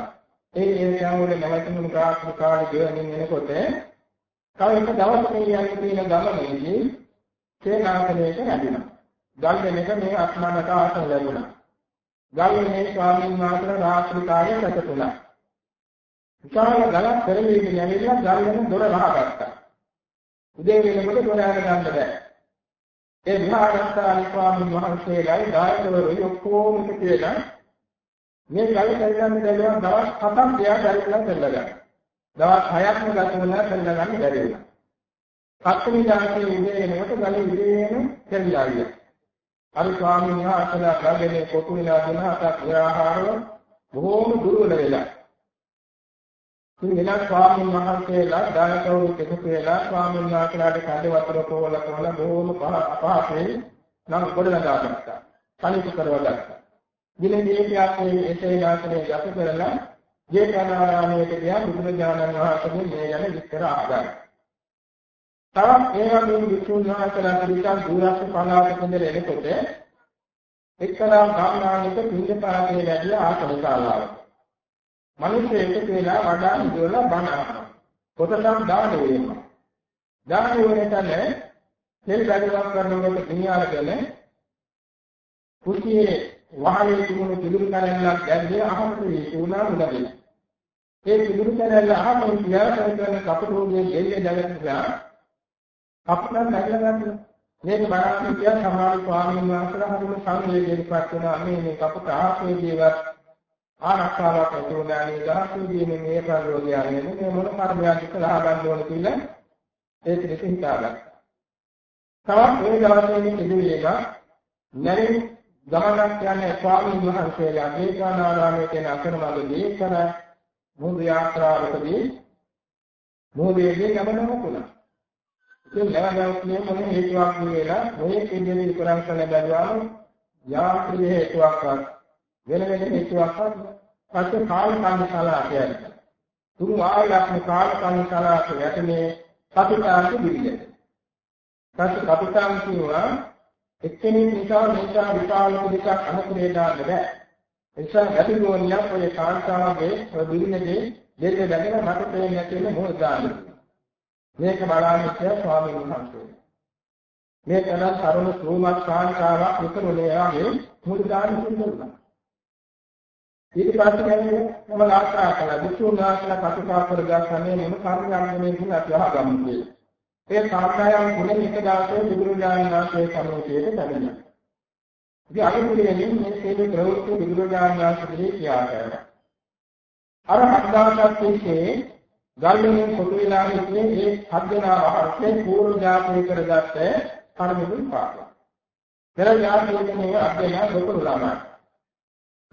ඒ ඒ යමුල නැවතුණු ප්‍රාර්ථන කාලේ ගෙවමින් එනකොට තව එක දවසක යන්න තියෙන ගමනේදී සේනාසනයක රැඳිනවා. ගල්ගෙනක මේ අත්මනට ආසන ලැබුණා. ගල්ගෙනේ ස්වාමීන් වහන්සේ රාත්‍රී කාලයේ රැඳුණා. විශාල ගලක් පෙරලීගෙන ඇවිල්ලා ගල්ගෙන දොර වහගත්තා. උදේ වෙනකොට දොර අර ගන්න බෑ. ඒ විහාරස්ථාන ස්වාමීන් වහන්සේලායි දායකවරුයි ඔක්කොම කියලා මේ ගල කැල්ලන්න දැලුවා දවස් 7ක් එයා දැල්ලා දෙල්ලගන්න. දවස් 6ක්ම ගත වෙලා දෙල්ලගන්න බැරි වුණා. පස්වෙනි දාසේ උදේ වෙනකොට ගල ඉදීම දෙල්ලා ගියා. අර ස්වාමීන් වහන්සේලා ගලගෙන කොටුවිලා දුන හතක් ආහාරව බොහෝම දුර්වල වෙලා වෙනත් ස්වාමීන් වහන්සේලා දායකවරු එකතු වෙලා ස්වාමීන් වහන්සේලාට කඩ වතුර පොවල පොවල බොහොම අපහසුයෙන් නම් ගොඩ නගා ගත්තා. කණිත කරවගත්තා. දිනෙදීපියක් මේ එසේ නාසනේ යත කරලා ජේතවනාරාමයේ ගියා බුදුරජාණන් වහන්සේගේ මේ ගැන විස්තර අහගන්න. තවත් ඒ වගේම විසුණු වහන්සේලා පිළිකන් දුරස්ස පලාතක ඉඳලා එනකොට එක්තරා ගාමනානික පිළිපාතේ වැඩිලා ආසන ශාලාවක මිනිස්සෙක් කියලා වඩා ඉඳලා බණ අහනවා. කොටසක් දාන වෙනවා. දාන වෙනතන තෙල් බැලුවක් කරනකොට මිනිහාරගෙන කුටියේ වහලේ තිබුණු පිළිරු කැලලක් දැන්නේ අහමට වුණා උඩගෙන. ඒ පිළිරු කැලල අහමට කියලා කරන කපටෝගේ දෙල්ලේ දැලලා අපතන් නැගලා ගන්න. මේක බලන්න කියන සමහර ස්වාමීන් වහන්සේලා හරිම සංවේදීපත් වෙනවා මේ මේ කපට ආපේ දේවත් ආරක්ෂාවක් ඇති වුණා නේද? දහසුදීන මේ ප්‍රයෝගයන්නේ මේ මොන කර්මයක් ඉස්සරහා ගන්න ඕන කියලා ඒක දෙක හිතාගත්තා. තවත් මේ දවසේ සිදුවීම නැරි ගමනක් යන ස්වාමීන් වහන්සේලා මේකානාරාමයේ තියෙන අකරමඟදී කරන මුහුදු යාත්‍රාවකදී මොහොතේදී ගමනම කුණා. ඉතින් නැවනවත් මේ මොන හේතුවක් කියලා මේ කෙනෙක් විතරක් කළ බැලුවාම යාත්‍රි හේතුවක්වත් වෙන වෙන හේතුවක්වත් පස්සේ කාල කන්සලා කියන්නේ. තුන් ආයලක්ෂණ කාල කන්සලා යටනේ කපිතාන්ත බිරිද. පස්සේ කපිතාන් කියනවා එක්කෙනෙක් නිසා මේකා විශාල දෙකක් අනුකරේ දාන්න බෑ. එනිසා ගැටිගෝනියක් ඔය කාන්තාවගේ ඔය බිරිඳගේ දෙල්ල බැඳලා මට පේන්නේ නැති වෙන මොහොත දාන්න. මේක බලන්නේ කියලා ස්වාමීන් වහන්සේ. මේ තරම් තරුණ සූමත් කාන්තාවක් විතරුනේ යාගේ මුළු දාන්න සිදුවුණා. ඊට පස්සේ කියන්නේ මම ආශා කළා දුක්ඛ නාශන කටුකා කරගන්නනේ මොන කාර්යයක්ද කියලා අපි අහගමු කියලා. ඒ කාර්යයන් ගුණ එක දාසේ බුදුරජාණන් වහන්සේ සම්මුතියට ලැබෙනවා. ඉතින් අනුකූලයෙන් මේ සේවක ප්‍රවෘත්ති බුදුරජාණන් වහන්සේ කියා කරනවා. අර හත්දාසක් තිස්සේ ගල්ලෙන් කොටු වෙලා ඉන්නේ ඒ හත්දෙනා වහන්සේ පූර්ව ජාතය කරගත්ත කර්මෙකින් පාඩම. පෙර ජාතකයේ අධ්‍යයන ලොකු ළමයි.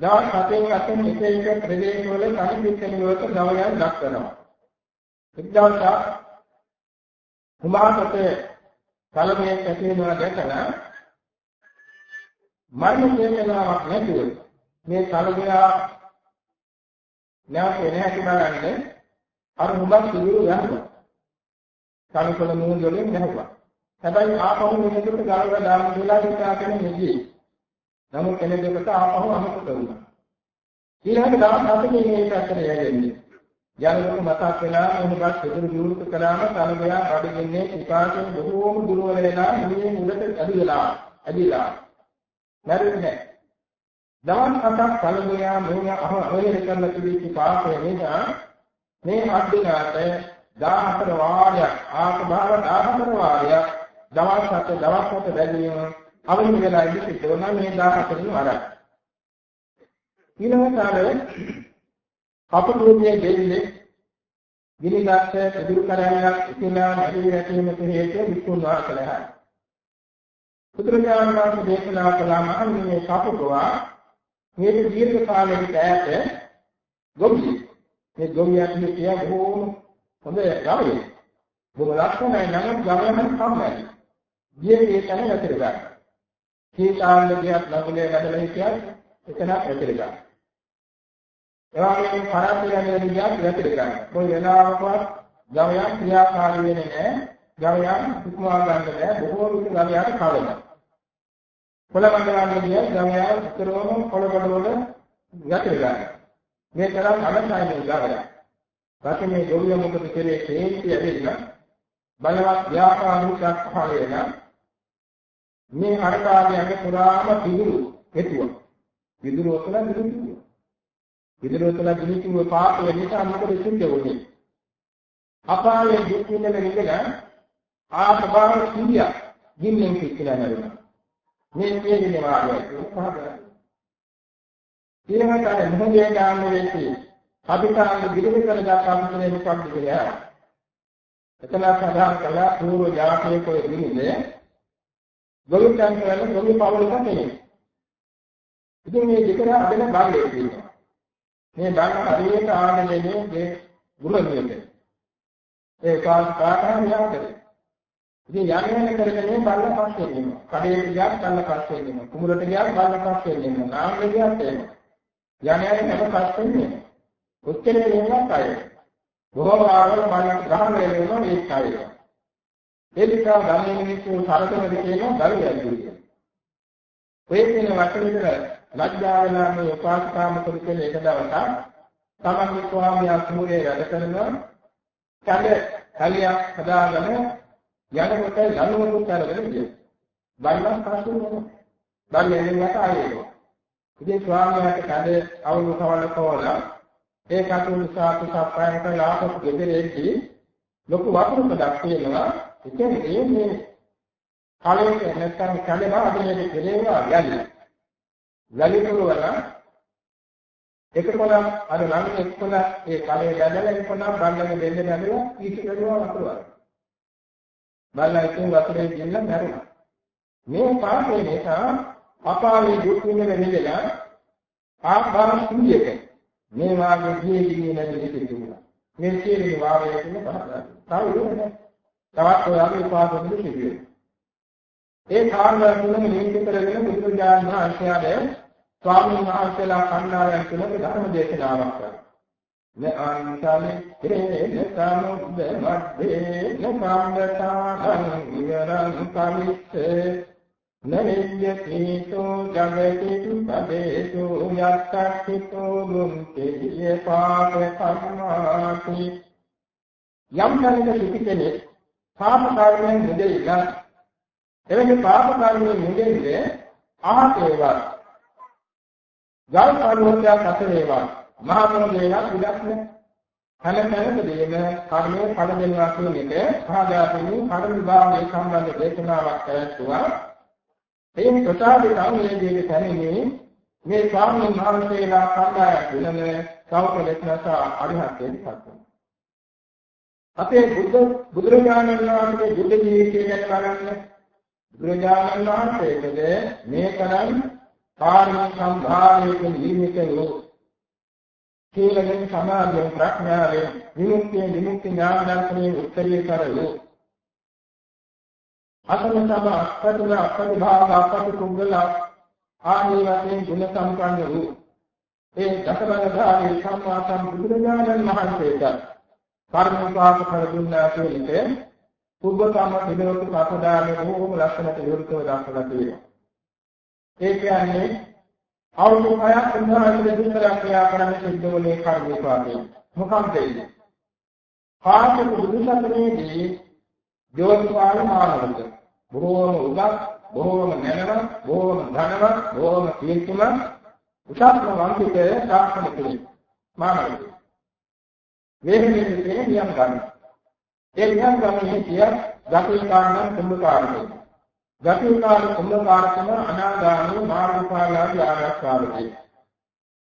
දවස් හතෙන් අතෙන් එක එක ප්‍රදේශවල කණිපිටකන වලට ගවයන් දක්වනවා. එක් දවසක් කුමාරට කලමේ ඇතිවෙනවා දැකලා මරණ වේදනාවක් නැතුව මේ කලගයා නැවත එන හැටි බලන්නේ අර මුබක් සිදුරු යනවා. කලකොල මූණ වලින් නැහුවා. හැබැයි ආපහු මෙහෙකට ගලවලා දාන්න කියලා හිතාගෙන නෙගී. නමුත් කෙනෙකුට ආපහු අමතක වුණා. ඊළඟ දවස් හතකින් මේ පැත්තට යන්නේ. යනකොට මතක් වෙලා මොහොතක් සිදුරු විවෘත කළාම කලගයා බඩගින්නේ පිපාසයෙන් බොහෝම දුර්වල වෙලා මේ මුලට ඇදිලා ඇදිලා මැරෙන්නේ දවස් හතක් කලගයා මොහොන අහවැය කරලා තිබී පාපය නිසා මේ අද්දිනාට 14 වාරයක් ආත්මභාව 14 වාරයක් දවස් හත දවස් හත බැදීම අවදි වෙලා ඉඳි තෝරන මේ 14 වරක් ඊළඟට කපුරුගේ දෙන්නේ ගිනිගත් පිටුරු කරණයක් ඉතිලා නැති නැතිම හේතුව විකුණ වාසලහයි. පුත්‍රඥාන වහන්සේ දේශනා කළාම අන්නේ කපුරුවා මේ දීර්ඝ කාලයකට ඈත ගොවි මේ ගොවියන් කිය බොහෝම හොඳ ගමයි. බොහොම ලක්ෂණයි නම් ගමයන් සම්මයි. ගියේ තැන නැතර ගන්න. කීතාංග ගියත් ළඟලේ වැඩලා හිටියත් එතන ඇතර ගන්න. එවාගෙම පරාපිරණ වෙන ගියක් වැතිර ගන්න. කොයි වෙලාවකවත් ගවයන් ක්‍රියාකාරී වෙන්නේ නැහැ. ගවයන් ඉක්මවා ගන්න බෑ. බොහෝ විට ගවයාට කවදා. කොළමඩ ගන්න ගිය ගවයා උතරවම කොළබඩ වල වැතිර ගන්න. මේ තරම් අලසයි ගවයා. වාසේ මේ ගොවිය මොකද කෙරේ තේන්ති ඇවිල්ලා බලවත් ව්‍යාපාරිකයක් පහළ වෙන මේ හරකාගේ පුරාම පිදුරු හේතුව. පිදුරු ඔතන පිදුරු විදුලෝතල ගිනිතුව පාපය නිසා මොකද සිද්ධ වුනේ? අපායේ දුක් විඳින විඳලා ආත්මාව සිහිය ගින්නෙන් පිටිලා නේද? මේ කියන්නේ වාග්යයි පහදා. ඊළඟට අර මොහොතේ ගාම වෙති අභිකාංග විදුලි කරගත් අපිටේ මොකක්ද කියලා. එතන සඳහන් කළා පූර්ව ජාතකයේ කොයි දිනේ ගොවිතැන් කරන ගොවි පවුලක කෙනෙක්. ඉතින් මේ දෙකම අදන බාලේ තියෙනවා. මේ බණ හරියට ආන්නේ මේ ගුරුමියට. ඒ කාස් කාටම යාකරේ. ඉතින් යන්නේ කරගෙන බල්ල පස්සේ එනවා. කඩේට ගියාත් බල්ල පස්සේ එනවා. කුඹරට ගියාත් බල්ල පස්සේ එනවා. නාමෙ ගියාත් එනවා. යන්නේ හැම පස්සේ එනවා. ඔච්චරේ නේවත් අය. බොහෝ ආවල බල්ලට ගහන වෙනවා ඒත් අය. ඒ නිසා ගමේ මිනිස්සු සරසවද කියනවා දරුවෝ කියලා. ඔය කියන වචනේ ලැජ්ජාවලා මේ උපාසකාම කරුකෙන එක දවසක් තමන්ගේ ස්වාමියා කුමරේ වැඩ කරනවා කඩ කලියක් හදාගෙන යනකොට ලනුවකුත් අරගෙන ගියා. බල්ලන් පස්සෙන් යනවා. බල්ලෙන් යට ආයෙනවා. ඉතින් ස්වාමියාට කඩ අවුල් කවල කවලා ඒ කටුල් සාතු සප්පයන් කරලා ආපසු ගෙදරේදී ලොකු වතුරකඩක් තියෙනවා. ඉතින් මේ කලෙක නැත්තම් කඩේ වාදනයේ කෙරේවා යන්නේ. ලලිතුරු වල එක කොනක් අර ළඟ එක් කොන ඒ කලේ බැඳලා එක් කොනක් බල්ලගේ දෙල්ලේ බැඳලා ඊට කරුවා වතුර. බල්ලා ඉතින් වතුරේ ගිහින් මැරුණා. මේ පාපේ නිසා අපායේ දුක් විඳින වෙලෙලා ආභාර කුලියක මේ වාගේ ජීවිතේ නැති දෙයක් තිබුණා. මේ සියලු වාරය කියන පහදා. තව ඉන්නේ තවත් ඔයාගේ උපාදෙන්න සිදුවේ. ඒ කාරණා තුනම නිමිති කරගෙන බුදුරජාණන් වහන්සේගේ ස්වාමීන් වහන්සේලා කන්නායන් තුනක ධර්ම දේශනාවක් කරා. නන්තලිතේන සමුද්ද මද්දේ නකාම්බතාං විරං කමිස්සේ නනියතිතෝ ජගති පදේසු යත්තක්ඛිතෝ මුන්ති පාප කම්මාති යම් තැනක සිටින්නේ පාප කර්මයෙන් මුදෙයිලා එවැනි පාප කර්මයෙන් මුදෙන්නේ ආහතේවා ගල් කරුණයක් අත වේවා මහ මොහොතේවත් විදක් නැහැ. හැම තැනකදීම කර්මයේ ඵල දෙනවා කියන එක සාධාරණින් කර්ම විභාගයේ සම්බන්ධ දේශනාවක් කරත්තුවා. එයින් ප්‍රසාදිත අවනේදී තැනෙන්නේ මේ ස්වාමීන් වහන්සේලා කණ්ඩායම් වෙනම සෞඛලෙක්නස අරිහත්යෙන් පත් අපේ බුද්ධ බුදුරජාණන් වහන්සේ බුද්ධ ජීවිතය ගැන බලන්න බුදුරජාණන් වහන්සේකද මේ තරම් කාර්ය සම්භාවයෙන් නිර්මිත වූ සීලයෙන් සමාධියෙන් ප්‍රඥාවෙන් විමුක්තියෙන් විමුක්ති ඥාන දර්ශනයෙන් උත්තරීතර වූ අසම සම අත්පතුල අත්පති භාග අත්පති කුංගල ආදී වශයෙන් ගුණ සම්පන්න වූ ඒ දසබලධාරී සම්මා සම්බුදුරජාණන් වහන්සේට කර්ම පාප කර දුන්නා කියන්නේ පුබ්බකම පිළිවෙත අපදානේ බොහෝම ලක්ෂණට විරුද්ධව දක්වලා තියෙනවා. ඒ කියන්නේ අවුරුදු 6ක් උන්වහන්සේ දුන්නා ක්‍රියා කරන්න සිද්ධ වුණේ කර්ම විපාකේ. මොකක්ද ඒ? කාර්යක බුදුසසුනේදී ජෝතිපාල මානවක බොහෝම උගත් බොහෝම නැනවත් බොහෝම ධනවත් බොහෝම කීර්තිමත් උසස්ම වංශික ශාස්ත්‍රඥ කෙනෙක් මානවක. වේහෙන්නේ නියම් ගන්න. ඒ නියම් ගන්නේ කිය දකුල් කාරණා කුඹකාරණේ. ගතිකාල කුඹකාරකම අනාගාමී මාර්ගඵලාදී ආරක්ෂාවකයි.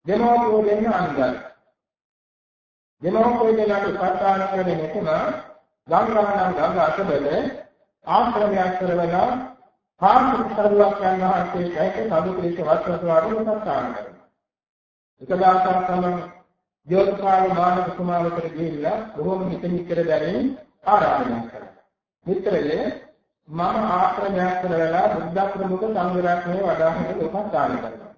දෙමෝපෝ දෙන්න අන්දයි. දෙමෝපෝ දෙන්නට උපස්ථාන කරන්නේ නැතුම ගංගානම් ගංග අතබල ආශ්‍රමයක් කරවලා පාර්ශ්ව සරුවක් යනවා කියේක සාදු ක්‍රීෂ වස්ත්‍රස්වාරේ උපස්ථාන කරනවා. එක දාසක් තමයි ජෝතිපාල මානව කුමාරකට ගිහිල්ලා බොහොම හිතමිතර දැරෙන ආරාධනා කරනවා. මිත්‍රයේ මම ආශ්‍රමයක් කරලා බුද්ධ ප්‍රමුඛ සංඝ රත්නයේ වඩාහට උපස්ථාන කරනවා.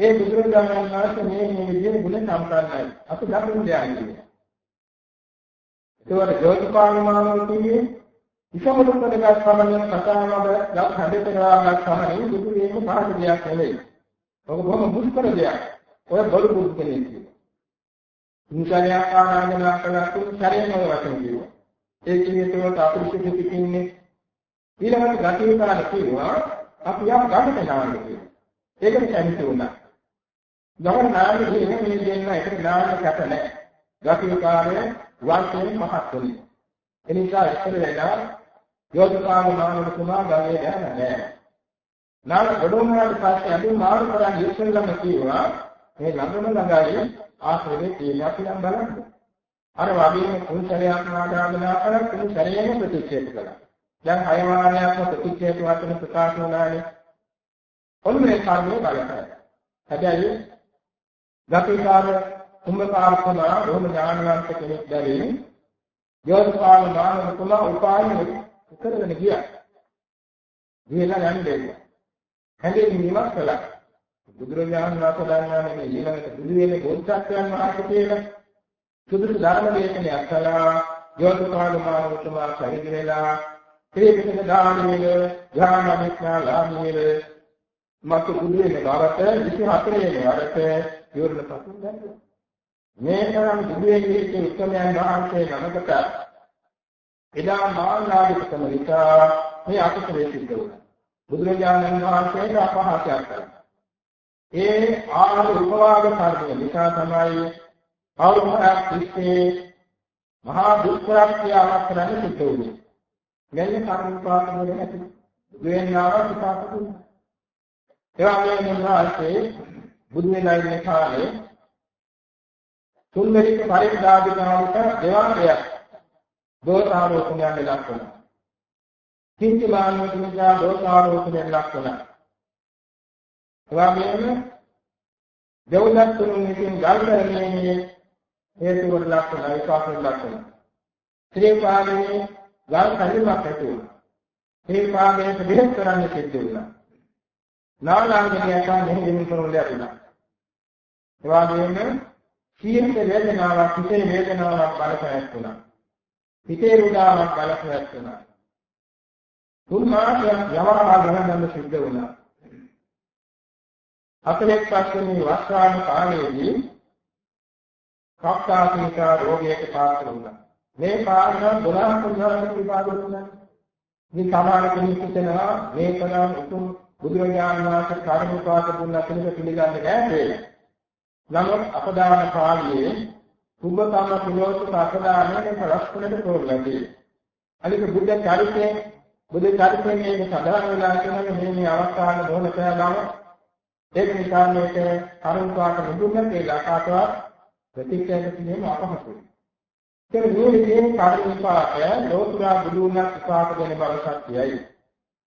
ඒ බුදුරජාණන් වහන්සේ මේ මේ විදිහේ ගුණ සම්පන්නයි. අපි දකින්න දෙයක් ඒවට ජෝතිපාලමානෝ කියන්නේ ඉසමුදු කරගත් සමන කතාවද යක් හැදෙතරවාගත් සමනේ බුදු වීම පහළ දෙයක් නෙවෙයි. ඔක බොහොම දුෂ්කර දෙයක්. ඔය බොරු බුදු කෙනෙක් කියනවා. ඉන්සාරියා ආනාගනා කළා තුන් සැරේම වචන කියනවා. ඒ කියන්නේ අපිට පිටින්නේ ඊළඟට ගතිකාර කියනවා අපි යම් ගමකට යනවා කියලා. ඒකට කැමති වුණා. ගමන නාන්න කියන්නේ මේ දෙන්න එකට නාන්න කැප නැහැ. ගතිකාරය වාක්‍යයෙන් මහත් වෙනවා. එනිසා ඉස්සර වෙලා යෝධකාම නානක තුමා ගමේ යන්නේ නැහැ. නාන ගොඩෝනාට පස්සේ අදින් මාරු කරන් ඉස්සෙල්ලම කියනවා මේ ළඟම ළඟයි ආශ්‍රයේ තියෙන අපි නම් බලන්න. අර වගේම කුංචලයක් නාදාගනා කරලා කුංචලයෙන් ප්‍රතික්ෂේප කළා. දැන් හය වාරයක්ම ප්‍රතික්ෂේප වචන ප්‍රකාශ වුණානේ. ඔන්න මේ කර්මය බලයි. හැබැයි ගතිකාර කුම්භකාරකම රෝම ඥානවන්ත කෙනෙක් දැරින් යෝධපාල මානවකම උපායන කරගෙන ගියා. ගියලා යන්නේ. හැදෙන්නේ නිවක් කළා. බුදුරජාණන් වහන්සේ දන්නානේ මේ ඊළඟට බුදු වෙන්නේ බෝධිසත්වයන් වහන්සේ කියලා. සුදුසු ධර්ම දේශනයක් කළා. යෝධපාල මානවකම පරිදි වෙලා ත්‍රිවිධ දානීය ඥානමිත්‍යා ලාභීය මතු බුදු වෙන බවට 24 වෙනි වරට විවරණ පසුන් දැන්නා. මේ තරම් බුදු වෙන්නේ උත්තරයන් වහන්සේ නමකට එදා මාන්නාදිකම නිසා මේ අකුසලයේ සිද්ධ වුණා. බුදුරජාණන් වහන්සේට අපහාසයක් කළා. ඒ ආර උපවාද කර්මය නිසා තමයි අවුරුද්දක් තිස්සේ මහා දුෂ්කරක්‍රියාවක් කරන්න සිද්ධ වුණේ. මෙන්න කර්ම විපාක වල ඇති දුවෙන්නාව විපාක දුන්නා. ඒ වගේම උන්වහන්සේ බුදු වෙලා ඉන්න කාලේ තුන්වෙනි පරිදාදිකාවට දෙවාරයක් දෝසාරෝපණයක් ලක් වුණා. කිංචි මානවතුන්ගේ දෝසාරෝපණයක් ලක් වුණා. ඒ වගේම දෙව්ලත් තුනුන් විසින් ගල්දරන්නේ හේතු කොට ලක්ෂණ විපාක ලක්ෂණ. ශ්‍රී පාදයේ ගල් කැලිමක් ඇති වුණා. ශ්‍රී පාදයේ බෙහෙත් කරන්න සිද්ධ වුණා. නාලාංගනයට මෙහෙයුම් කරන ලැබුණා. ඒ වගේම සීහිත වේදනාවක් හිතේ වේදනාවක් බලපෑත් වුණා. හිතේ රුදාවක් බලපෑත් වුණා. තුන් මාසයක් යවහා ගහන්න සිද්ධ වුණා. හතරෙක් පස්වෙනි වස්වාන කාලයේදී කප්පාසීකා රෝගයකට පාත්‍ර වුණා. මේ කාරණා 12 කුණාරක විපාක දුන්නා. මේ සමාන කෙනෙක් හිතනවා මේ තරම් උතුම් බුදුරජාණන් වහන්සේ කාර්මිකාක දුන්නා කෙනෙක් පිළිගන්නේ නැහැ නමුත් අපදාන කාලයේ සුභතම පිළෝසුක අපදානයේ ප්‍රශ්නකට තෝරලාදී. අනික බුද්ධ චරිතයේ බුද්ධ චරිතයේ මේ සදාන වෙලා කියන මේ මේ අවස්ථාන මොන කෑගම ඒක නිසා මේක කරුණාවට නුදුන්න කියලා කාටවත් ප්‍රතික්‍රියා කිරීම අපහසුයි. ඒක මේ විදිහේ කර්ම විපාක ලෝතුරා බුදු වුණත් විපාක දෙන බව සත්‍යයි.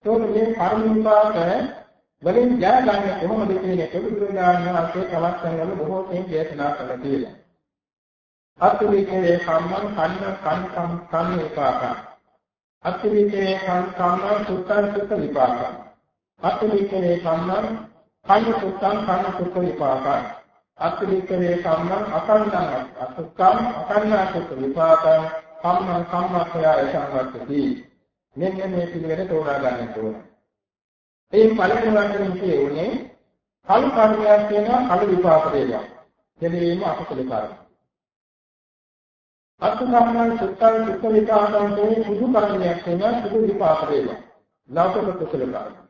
ඒක මේ කර්ම විපාක වලින් ජය ගන්න කොහොමද කියන එක බුදුරජාණන් වහන්සේ තවත් තැන්වල බොහෝ තෙන් දේශනා කළා කියලා. අත්විකේ කම්මං කන්න කන් කම් විපාක. අත්විකේ කම් කම්ම සුත්තං සුත්ත විපාක. අත්විකේ කම්මං කන්න සුත්තං කන්න සුත්ත විපාක. අත්විකේ කම්මං අකන්නං අසුත්තං අකන්නාසුත්ත විපාක. කම්මං කම්මක්ඛය සංවත්තති. මෙන්න මේ පිළිවෙල තෝරා ගන්න ඕනේ. ඒ පළවෙනි වචනේ කියුනේ කලු කර්මයක් කියනවා කලු විපාක දෙයක්. දෙලීම අකුසල කර්ම. අත්කම්මං සුත්තං සුත්ත විපාකං කියන්නේ සුදු කර්මයක් කියනවා සුදු විපාක දෙයක්. ලෞකික කුසල කර්ම.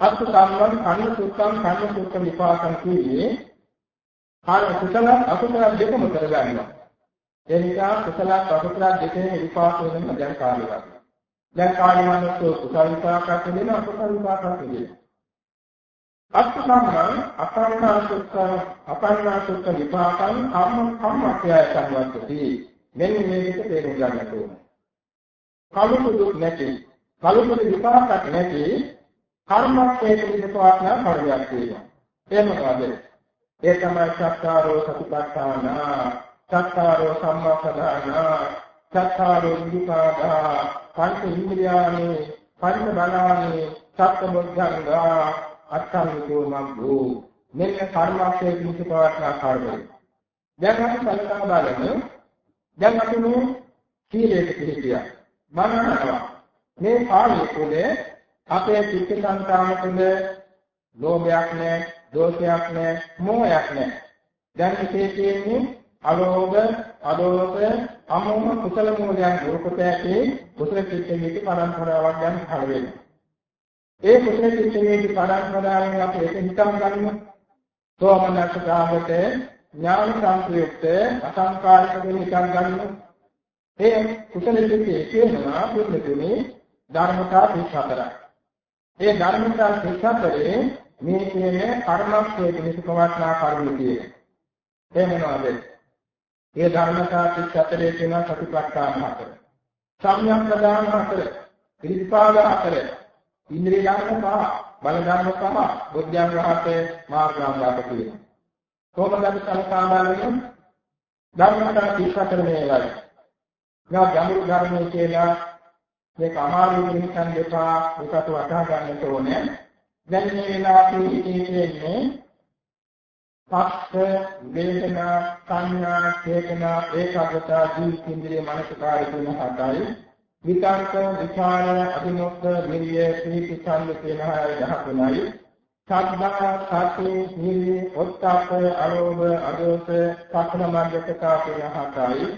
අත්කම්මං කන්න සුත්තං කන්න සුත්ත විපාකං කියන්නේ කාල කුසල අකුසල දෙකම කරගන්නවා. ඒ නිසා කුසල අකුසල දෙකේ විපාක වෙනම දැන් කාලයක්. දැන් කායමනසෝ කුසල විපාකයක් දෙනවා අකුසල විපාකයක් දෙනවා. අත්සම්මං අකරණාසුත්ත අපන්නාසුත්ත විපාකං කම්ම කම්මක්ඛය සංවත්තති. මෙන්න මේක තේරුම් ගන්න ඕනේ. කලුපුදු නැති කලුපුදු විපාකයක් නැති කර්මක්ඛයේ පිළිපවත්නා කර්මයක් තියෙනවා. ඒ මොකද? ඒ තමයි සත්‍යාරෝ සතිපට්ඨාන, සත්‍යාරෝ සම්මාසදාන, සත්‍යාරෝ විපාකා පංච ඉන්ද්‍රියානේ පංච බලානේ සත්‍ය බුද්ධංගා අත්සන්නිකෝ මග්ගෝ මෙන්න කර්මක්ෂයේ පිහිට පවත්නා කර්මය. දැන් අපි සලකා බලමු. දැන් අපි මේ සීලයට පිළිපියා. මනනවා. මේ කාලය තුළ අපේ චිත්ත සංකාම තුළ ලෝභයක් නැහැ, දෝෂයක් නැහැ, මෝහයක් නැහැ. දැන් ඉතේ තියෙන්නේ අලෝභ, අදෝෂ, අමෝහ කුසල මූලයන් දුරුකොට ඇති කුසල චිත්තයේ පරම්පරාවක් දැන් පහළ වෙනවා. ඒ කුසල චිත්තයේ පරම්පරාවෙන් අපි ඒක හිතන් ගන්න. සෝමනස්සකාමත ඥාන සංප්‍රයුක්ත අසංකාරික වෙන හිතන් ගන්න. ඒ කුසල චිත්තයේ කියනවා පුදුමතුනේ ධර්මතා 34ක්. ඒ ධර්මතා 34 මේ කියන්නේ කර්මස්සේ පිණිස පවත්නා කර්ම කියන්නේ. ඒ මොනවද? ඒ ධර්මතා 34 කියන සතිපට්ඨාන හතර. සම්‍යක් ප්‍රදාන හතර. ඉරිපාද හතර. ඉන්ද්‍රිය ධර්ම පහ. බල ධර්ම පහ. බුද්ධංග හතේ මාර්ගාංග අපතිය. කොහොමද අපි සලකා බලන්නේ? ධර්මතා 34 මේවයි. නා ගැඹුරු ධර්මයේ කියලා මේක අමාරු වෙනින් දෙපා ඒකට වටහා ගන්නට ඕනේ. දැන් මේ වෙලාවේ තියෙන්නේ පස්ස වේදනා සංඥා චේතනා ඒකාග්‍රතා ජීවිතේන්ද්‍රිය මනසකාරය කියන හතයි විතර්ක විචාර අභිමුක්ත විරිය ප්‍රීති ඡන්ද කියන හය දහතුනයි. සද්ධා සති නිරි ඔත්තප්ප අලෝභ අදෝස සක්න මාර්ගකතා කියන හතයි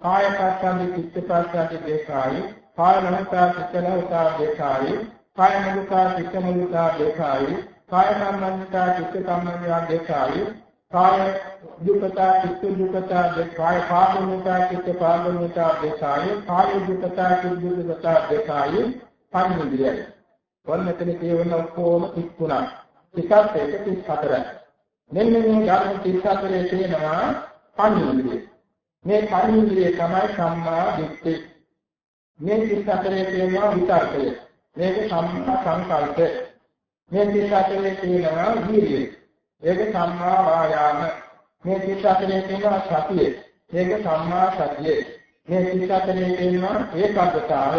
කාය පස්සන්දි චිත්ත පස්සන්දි දෙකයි. කාය මනසා චිත්ත නහතා දෙකයි කාය මුදුතා චිත්ත මුදුතා දෙකයි කාය සම්බන්ධතා චිත්ත සම්බන්ධතා දෙකයි කාය දුකතා චිත්ත දුකතා දෙකයි පාදමුතා චිත්ත පාදමුතා දෙකයි කාය දුකතා චිත්ත දුකතා දෙකයි පඤ්ඤේන්ද්‍රයයි වන්න මෙතන කියවන ඔක්කොම 33ක් 31 34යි මෙන්න මේ ධර්ම 34 තියෙනවා පඤ්ඤේන්ද්‍රය මේ පඤ්ඤේන්ද්‍රය තමයි සම්මා දිට්ඨි. මේ 34 තියෙනවා විතර්කය මේක සම්මා සංකල්පය මේ 34 තියෙනවා වීර්යය. ඒක සම්මා වායාම. මේ චිත්ත අතරේ තියෙනවා සතිය. ඒක සම්මා සතිය. මේ චිත්ත අතරේ තියෙනවා ඒකාග්‍රතාව.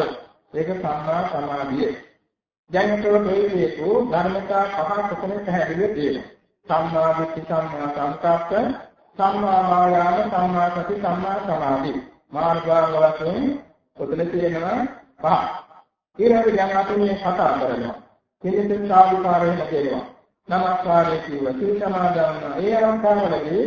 ඒක සම්මා සමාධිය. දැන් ඒකෝ තේරෙතු ධර්මතා පහ කොතන පැහැදිලිව තියෙනවා. සම්මා දිට්ඨි සම්මා සංකප්ප සම්මා වායාම සම්මා සති සම්මා සමාධි. මාර්ගාංග වශයෙන් කොතන තියෙනවා පහ. ඊළඟට දැන් අපි මේ කතා කරනවා. කෙනෙකුට සාධුකාරය කියනවා. නමස්කාරය කියව සීල සමාදන් ඒ අවස්ථාවලදී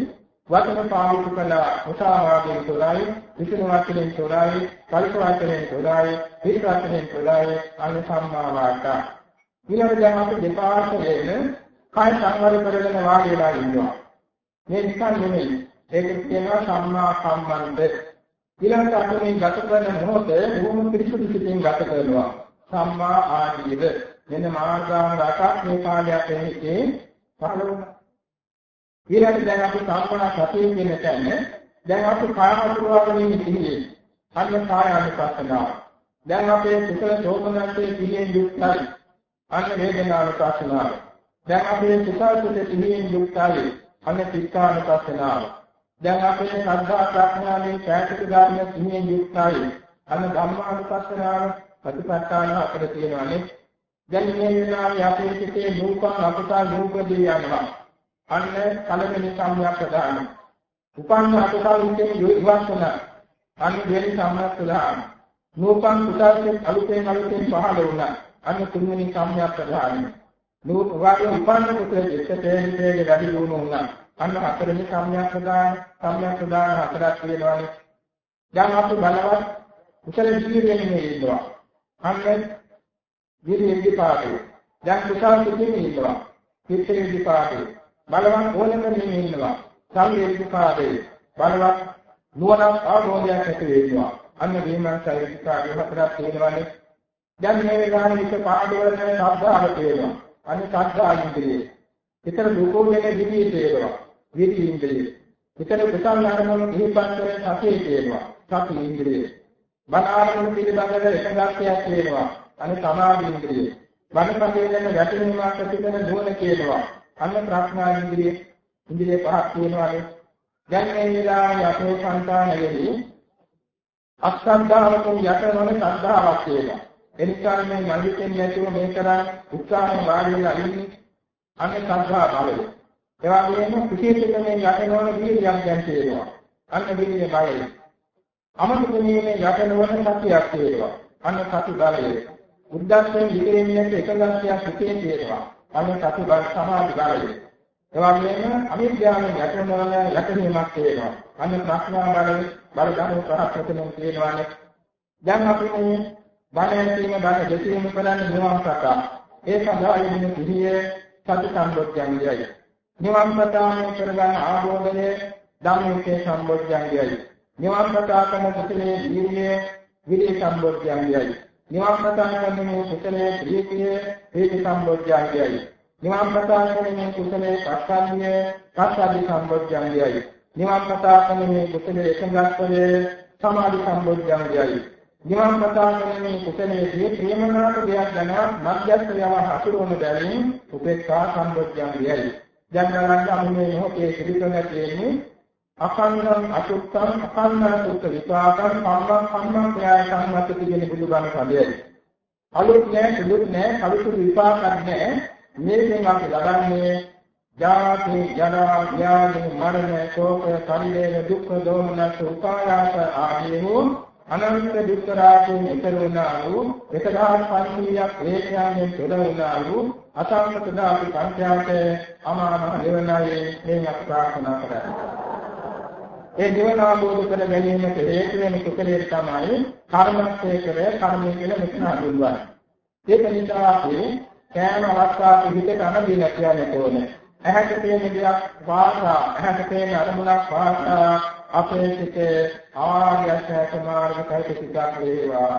වචන පාවිච්චි කළ මුසාවාදයෙන් තොරයි, විසින වචනෙන් තොරයි, කල්ප වචනෙන් තොරයි, හිත වචනෙන් තොරයි, අන්න සම්මා වාචා. ඊළඟ දැන් අපි දෙපාර්ශ්වයෙන් කය සංවර කරගෙන වාඩි වෙලා ඉන්නවා. මේ නිකන් නෙමෙයි. ඒක කියනවා සම්මා සම්බන්ධ. ඊළඟට අපි මේ ගත කරන මොහොත බොහොම පිරිසුදු සිතින් ගත කරනවා. සම්මා ආජීව මෙන්න මාර්ගාංග අටක් මේ කාලයක් එන්නේ පහළ වුණා. ඊළඟට දැන් අපි සම්මා සතිය කියන තැන දැන් අපි කාය හසුරුවාගෙන ඉන්නේ. අන්න කාය අනුපස්සනාව. දැන් අපේ කුසල සෝමනන්තේ පිළියෙන් යුක්තයි. අන්න වේදනානුපස්සනාව. දැන් අපේ කුසල සුතේ පිළියෙන් යුක්තයි. අන්න චිත්තානුපස්සනාව. දැන් අපේ ශ්‍රද්ධා ප්‍රඥාවෙන් පැහැදිලි ධර්ම පිළියෙන් යුක්තයි. අන්න ධම්මානුපස්සනාව ප්‍රතිපත්තාන අපිට තියෙනවානේ. දැන් මේ වෙලාවේ අපේ සිතේ නූපන් අකුසල් නූපදී යනවා. අන්න කලවෙනි සම්‍යක් ප්‍රදාන. උපන්න අකුසල් විසින් ඉවත් වන අන්න දෙවෙනි සම්‍යක් ප්‍රදාන. නූපන් කුසල්යෙන් අලුතෙන් අලුතෙන් පහළ වුණා. අන්න තුන්වෙනි සම්‍යක් ප්‍රදාන. නූප වාගේ උපන්න කුසලයේ ඉස්සතේ වැඩි වුණු වුණා. අන්න හතරවෙනි සම්‍යක් ප්‍රදාන සම්‍යක් ප්‍රදාන හතරක් කියනවානේ. දැන් අපි බලවත් කුසල ජීවිතේ නෙමෙයි ඉන්නවා. අන්න විරිය විපාකේ. දැන් කුසල සිතින් ඉන්නවා. සිතේ විපාකේ. බලවත් ඕනෙකමින් ඉන්නවා. සංවේග විපාකේ. බලවත් නුවණක් ආභෝධයක් ඇති වෙනවා. අන්න විමර්ශය විපාකේ හතරක් තියෙනවානේ. දැන් මේ වෙලාවේ එක පාඩවල ශ්‍රද්ධාව තියෙනවා. අන්න ශ්‍රද්ධා ඉන්ද්‍රියේ. විතර දුකෝ වෙන විදිහේ තියෙනවා. විදි ඉන්ද්‍රියේ. විතර කුසල අරමුණු ඉහිපත් කරන සතියේ තියෙනවා. සති ඉන්ද්‍රියේ. බණ ආරම්භ පිළිබඳව එකගාක්කයක් තියෙනවා. අනේ සමාධි ඉන්ද්‍රිය. බණ සංවේදන ගැටෙනීමක් පිටන නුවණ කියනවා. අන්න ප්‍රඥා ඉන්ද්‍රිය ඉන්ද්‍රිය පහක් තියෙනවානේ. දැන් මේ විලාවේ අපේ සංතානයේදී අස්සද්ධාවකින් යට නොවන ශ්‍රද්ධාවක් තියෙනවා. එනිසා මේ මල්ලිකෙන් නැතුව මේ තරම් උත්සාහයෙන් වාඩි වෙලා ඉන්නේ. අන්න ශ්‍රද්ධා බලය. ඒ වගේම කුසීතකමෙන් යට නොවන වීර්යයක් දැන් තියෙනවා. අන්න වීර්ය බලය. අමතකමේ යට නොවන සතියක් තියෙනවා. අන්න සති බලය. උද්දච්චයෙන් විකේමියට එකලක්ෂයක් හිතේ තියෙනවා. අන්න සති බල සමාධි බලය. ඒ වගේම අවිද්‍යාවෙන් යටවෙනවන යටවීමක් තියෙනවා. අන්න ප්‍රඥා බලය බල ධර්ම ප්‍රහත්කතෙන් තියෙනවානේ. දැන් අපි මේ බණ ඇසීම බණ දෙකීම කරන්නේ නිවන් සතා. ඒ සඳහා යෙදෙන පිළියේ සති සම්බොධ්‍යංගයයි. නිවන් සතාමය කරගන්න ආභෝධනය ධම්මිකේ සම්බොධ්‍යංගයයි. නිවන් සතා කරන කුසලයේ දීර්ඝයේ විරේ සම්බොධ්‍යංගයයි. නිවන් ප්‍රදාන කරන්නේ කුසලයේ ප්‍රීතිය ප්‍රීති සම්බොධ්‍යංගයයි. නිවන් ප්‍රදාන කරන්නේ කුසලයේ පස්සද්ධිය පස්සද්ධි සම්බොධ්‍යංගයයි. නිවන් ප්‍රදාන කරන්නේ කුසලයේ එකඟත්වය සමාධි සම්බොධ්‍යංගයයි. නිවන් ප්‍රදාන කරන්නේ කුසලයේ ප්‍රේමනාට දෙයක් දැනවත් මධ්‍යස්ථ යව හසුරුවන බැවින් උපේක්ෂා සම්බොධ්‍යංගයයි. දැන් බලන්න අපි මේ මොහොතේ සිදුකරන තියෙන්නේ අකංගම් අසුත්තං අකංගම් සුත්ත විපාකං සම්මං සම්මං ප්‍රාය සම්මත කියන බුදුබණ පදයයි. අලුත් නෑ සුදුත් නෑ කලුසු විපාකක් නෑ මේකෙන් අපි ලබන්නේ ජාති ජරා ව්‍යාධි මරණ ශෝක පරිදේව දුක්ඛ දෝමනස් උපායාස ආදී වූ අනන්ත දුක්ඛ රාශියෙන් ඊතර වුණා වූ 1500ක් ඒකයන්ගෙන් තොර වුණා වූ අසංකත දාපි සංඛ්‍යාත අමාන නිවනයි මේ අපි ප්‍රාර්ථනා කරන්නේ ඒ නිවන අවබෝධ කර ගැනීමට හේතු වෙන කුසලයේ තමයි කර්මස්සේ කර කර්මය කියලා මෙතන හඳුන්වන්නේ. ඒක නිසා අපි කෑම අවස්ථාවේ හිතට අනදින කියන්නේ ඕනේ. ඇහැට පේන දෙයක් වාසා, ඇහැට පේන අරමුණක් වාසා අපේ සිතේ ආර්යසත්‍ය මාර්ගයට සිතක් වේවා.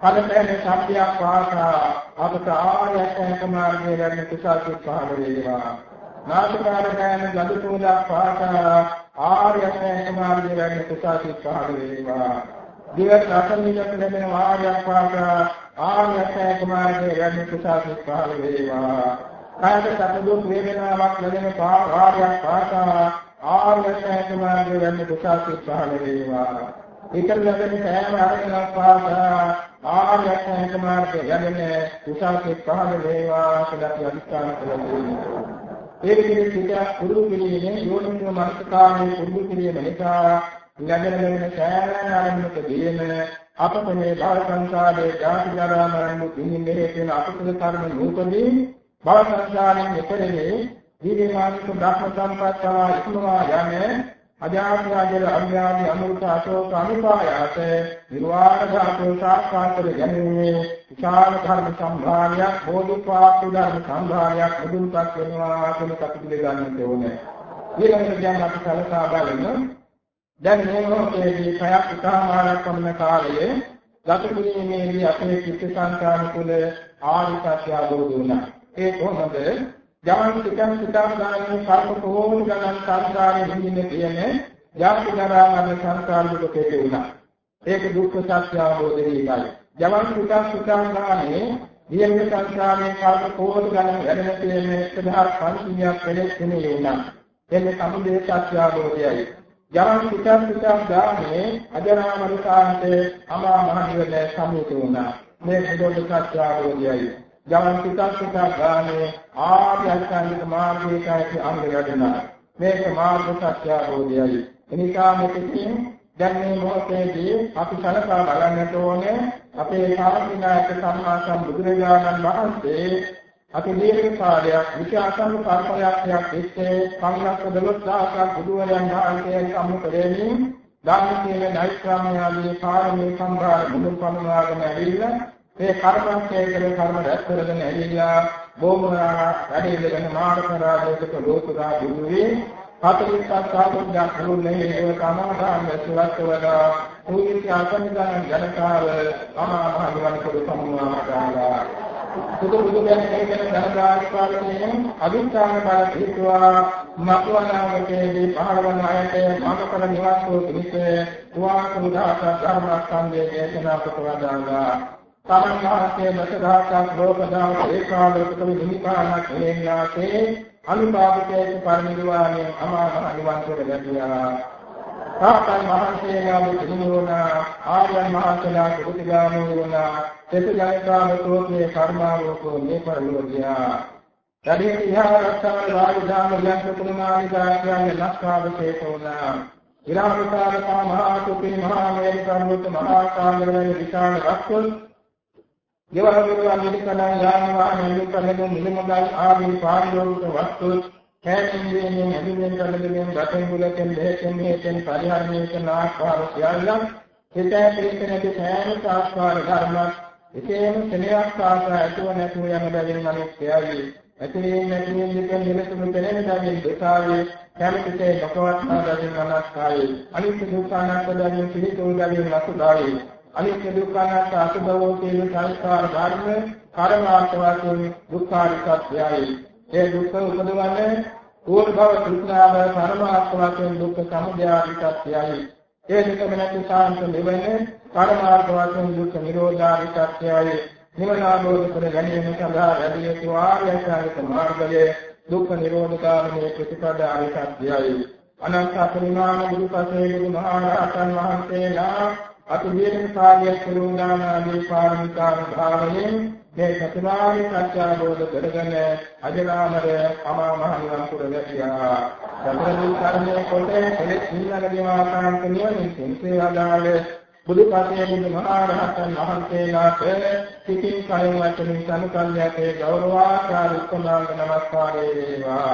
කලපෑන සත්‍යයක් වාසා අපට ආර්යසත්‍ය මාර්ගයේ යන කුසල් පහළ වේවා. නාසකාරකයන් ගඳ සුවඳක් වාසා ආර්ය අෂ්ටාංග මාර්ගයේ වැඩි කුසාසිත පහළ වේවා. දිවට රසමිලට ලැබෙන වාර්යයක් වාසා ආර්ය අෂ්ටාංග මාර්ගයේ වැඩි කුසාසිත පහළ වේවා. කායක සතුදුක් වේදනාවක් ලැබෙන වාර්යයක් වාසා ආර්ය අෂ්ටාංග මාර්ගය වෙන කුසාසිත පහළ වේවා. ඊතර ලැබෙන සෑම අරමුණක් පාසා ආර්ය අෂ්ටාංග මාර්ගය යැදෙන කුසාසිත පහළ වේවා කියලා අධිෂ්ඨාන කළා. ඒ විදිහට සිත පුරුදු කිරීමේ යෝනිසෝ මනසකාරයේ පුරුදු කිරීම නිසා ලැබෙන ලැබෙන සෑම අරමුණක දීම අපට මේ භව සංසාරයේ ජාති ජරා මරණ දුකින් හේතුන අකුසල කර්ම නූපදී භව සංසාරයෙන් එතරේ දීර්ඝානික බ්‍රහ්ම සම්පත්තවා ඉක්මවා යන්නේ අජාත්‍යාජල අඥානි අමෘත අශෝක අනුපායාස නිර්වාණ ධාතු සාක්ෂාත් කර ගැනීමේ විශාල ධර්ම සම්භාරයක් බෝධිපාක්ෂ ධර්ම සම්භාරයක් මුදුන්පත් වෙනවා කියන කපිටුල ගන්නට ඕනේ. ඊළඟට දැන් අපි සලකා බලමු. දැන් මේ මොහොතේදී පැයක් එකමාරක් පමණ කාලයේ ගත කිරීමේදී අපේ චිත්ත සංකාන තුළ ආරි සත්‍ය අවබෝධ වුණා. ඒ කොහොමද? යමන් සිතන් සිතා ගානේ කල්ප කොහොමද ගණන් සංසාරේ හිමින්නේ කියන්නේ ජාති ජරා මරණ සංසාර දුක කෙරෙුණා. ඒක දුක්ඛ සත්‍ය අවබෝධ වීමයි. යමන් සිතා සිතා ගානේ දියංග සංසාරේ කල්ප කොහොමද ගණන් වැඩම කියන්නේ සදාර 500ක් වෙලෙත් වෙන්නේ වුණා. එන්නේ සමුදේ සත්‍ය අවබෝධයයි. යමන් සිතා සිතා ගානේ අජරාමරිකාන්තේ අමා මහ නිවන සම්මුත වුණා. මේ සුදුසු සත්‍ය අවබෝධයයි. ගමන් පිටක් පිටක් ගානේ ආර්ය අෂ්ටාංගික මාර්ගයට ඇති අංග වැඩෙනවා. මේක මාර්ග සත්‍ය අවබෝධයයි. එනිසා මෙතකින් දැන් මේ මොහොතේදී අපි සලකා බලන්නට ඕනේ අපේ සාර්ථිනායක සම්මා සම්බුදුරජාණන් වහන්සේ අපි දීර්ඝ කාලයක් විචාසන්න කර්මයක් එක්කේ සංඝස්ස දලොස්සාසක් බුදුරජාණන් වහන්සේ සම්මුඛයෙන් දාන කියන නෛෂ්ක්‍රාම්‍ය ආදී කාර්මී සම්භාර මුදුන් පමුණවාගෙන ඇවිල්ලා මේ කර්මස්සේ කරන කර්ම රැස් කරගෙන ඇවිල්ලා බොමුණා වැඩිලගෙන මාර්ග රාජයකට ලෝතුරා දුන්නේ හතලිස් සාසාවුද්දා කරුණේ ඒ සමාදාන සුවත්වදා උන්ගේ ආසන්නයන් ජනතාව අමා මහ නිවන් කොට සම්මාදාලා සුදු බුදු ගැන කියන ධනදානිපාලනයේ අවිස්ථාන බල හේතුවා මතුවනාගතේදී පහළවන අයට මමකල නිවාසෝ පිණිස තුවා කුදාස ධර්ම සම්දේ දේශනා කොට වදාළා. තමන් වහන්සේ මතදාසක් ලෝකදාන ඒකාලෝකකම නිපානක් වෙන්නාසේ අනුපාදිතයේ පරිනිර්වාණය අමා මහ නිවන් කර ගැටියා. සාතන් වහන්සේලා මුතුනුවන ආර්යයන් වහන්සේලා කුටිගාමී වුණ තෙතජනිකාම තෝකේ කර්මාවෝකෝ මේ පරිලෝකියා. යදී විහාරස්ථාන රාජධාම යන්ත්‍ර කුමාරිකා කියන්නේ ලක්කාවකේතෝනා. විරාමකාර මහා කුපි මහා මේක පර්වත මහා කාමරවල විශාල රක්කුල් ගෙවල් වල නිකලන් යාන වාහන නිකලෙන් නිලමගල් ආදී පාරිභෝගික වස්තු කෑමෙන් ඇදිනෙන් කලදෙන් රටෙන් බුලකෙන් දෙහෙන් මෙහෙන් පරිහරණය කරන ආකාර සියල්ලක් හිතේ පිළිතන නැති සෑම ආස්කාර ධර්මයක් එසේම සෙනෙහක් ආසා ඇතුව නැතුව යන බැවින් අනිත්‍යයි ඇතිවෙන නැතිවෙන දෙකෙන් නිරතුරු පෙනෙන බැවින් දෙකාවේ කැමතිසේ බකවත් ආදමින් අනස්සායි අනිත්‍ය දුක්ඛ අනාත්ම බැවින් පිළිතුරු බැවින් අසුදායි අනිත්‍ය දුක්ඛ අනාත්ම අසුභවෝ කියන සංස්කාර ධර්ම කර්මාර්ථ වශයෙන් දුක්ඛාරිකත්වයයි. ඒ දුක්ඛ උපදවන්නේ පූර්ව භව තෘෂ්ණාව කර්මාර්ථ වශයෙන් දුක්ඛ සමුදයාරිකත්වයයි. ඒ දෙකම නැති සාන්ත නිවනේ කර්මාර්ථ වශයෙන් දුක්ඛ නිරෝධාරිකත්වයයි. නිවන ආબોධ කර ගැනීම සඳහා වැඩි යුතු ආර්ය අෂ්ටාංගික මාර්ගයේ දුක්ඛ නිරෝධකාරී ප්‍රතිපදාරිකත්වයයි. අනන්ත පරිමාණ බුදුපසේ බුදුමහා රහතන් වහන්සේලා අති දීර්ඝ කාලයක් පුරුණාන ආදී පාරමිතා භාවයෙන් මේ චතුරාර්ය සත්‍ය අවබෝධ කරගෙන අජරාමර අමා මහ නිවන් පුර ගැටියා. සතරමින් කර්මයේ කොට කෙලෙස් නිලග දිවාකාන්ත නිවනින් සින්සේ ආදාළ බුදුපසේ බුදු මහා රහතන් වහන්සේලාට සිතින් කයින් වචනින් සමුකල්යකේ ගෞරවාකාර උත්තමාංග නමස්කාරේ වේවා.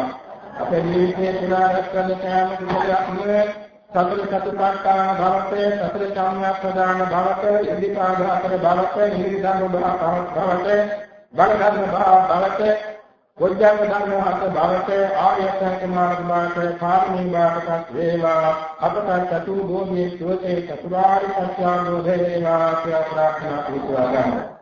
අපේ ජීවිතේ පුරා රැකගන්න කෑම කුසලයක් සතර සතිපට්ඨාන භවතේ සතර සම්‍යක් ප්‍රදාන භවතේ ඉදිකාඝාතර භවතේ නිරිදාන භවතේ බලධර්ම භවතේ වොජ්ජංග ධර්ම හත භවතේ ආර්ය සංක මාර්ග භවතේ පාරමී භවතක් වේවා. අපට චතු බෝධි සුවසේ චතුරාර්ය සත්‍ය අවබෝධ වේවා කියලා ප්‍රාර්ථනා කරනවා.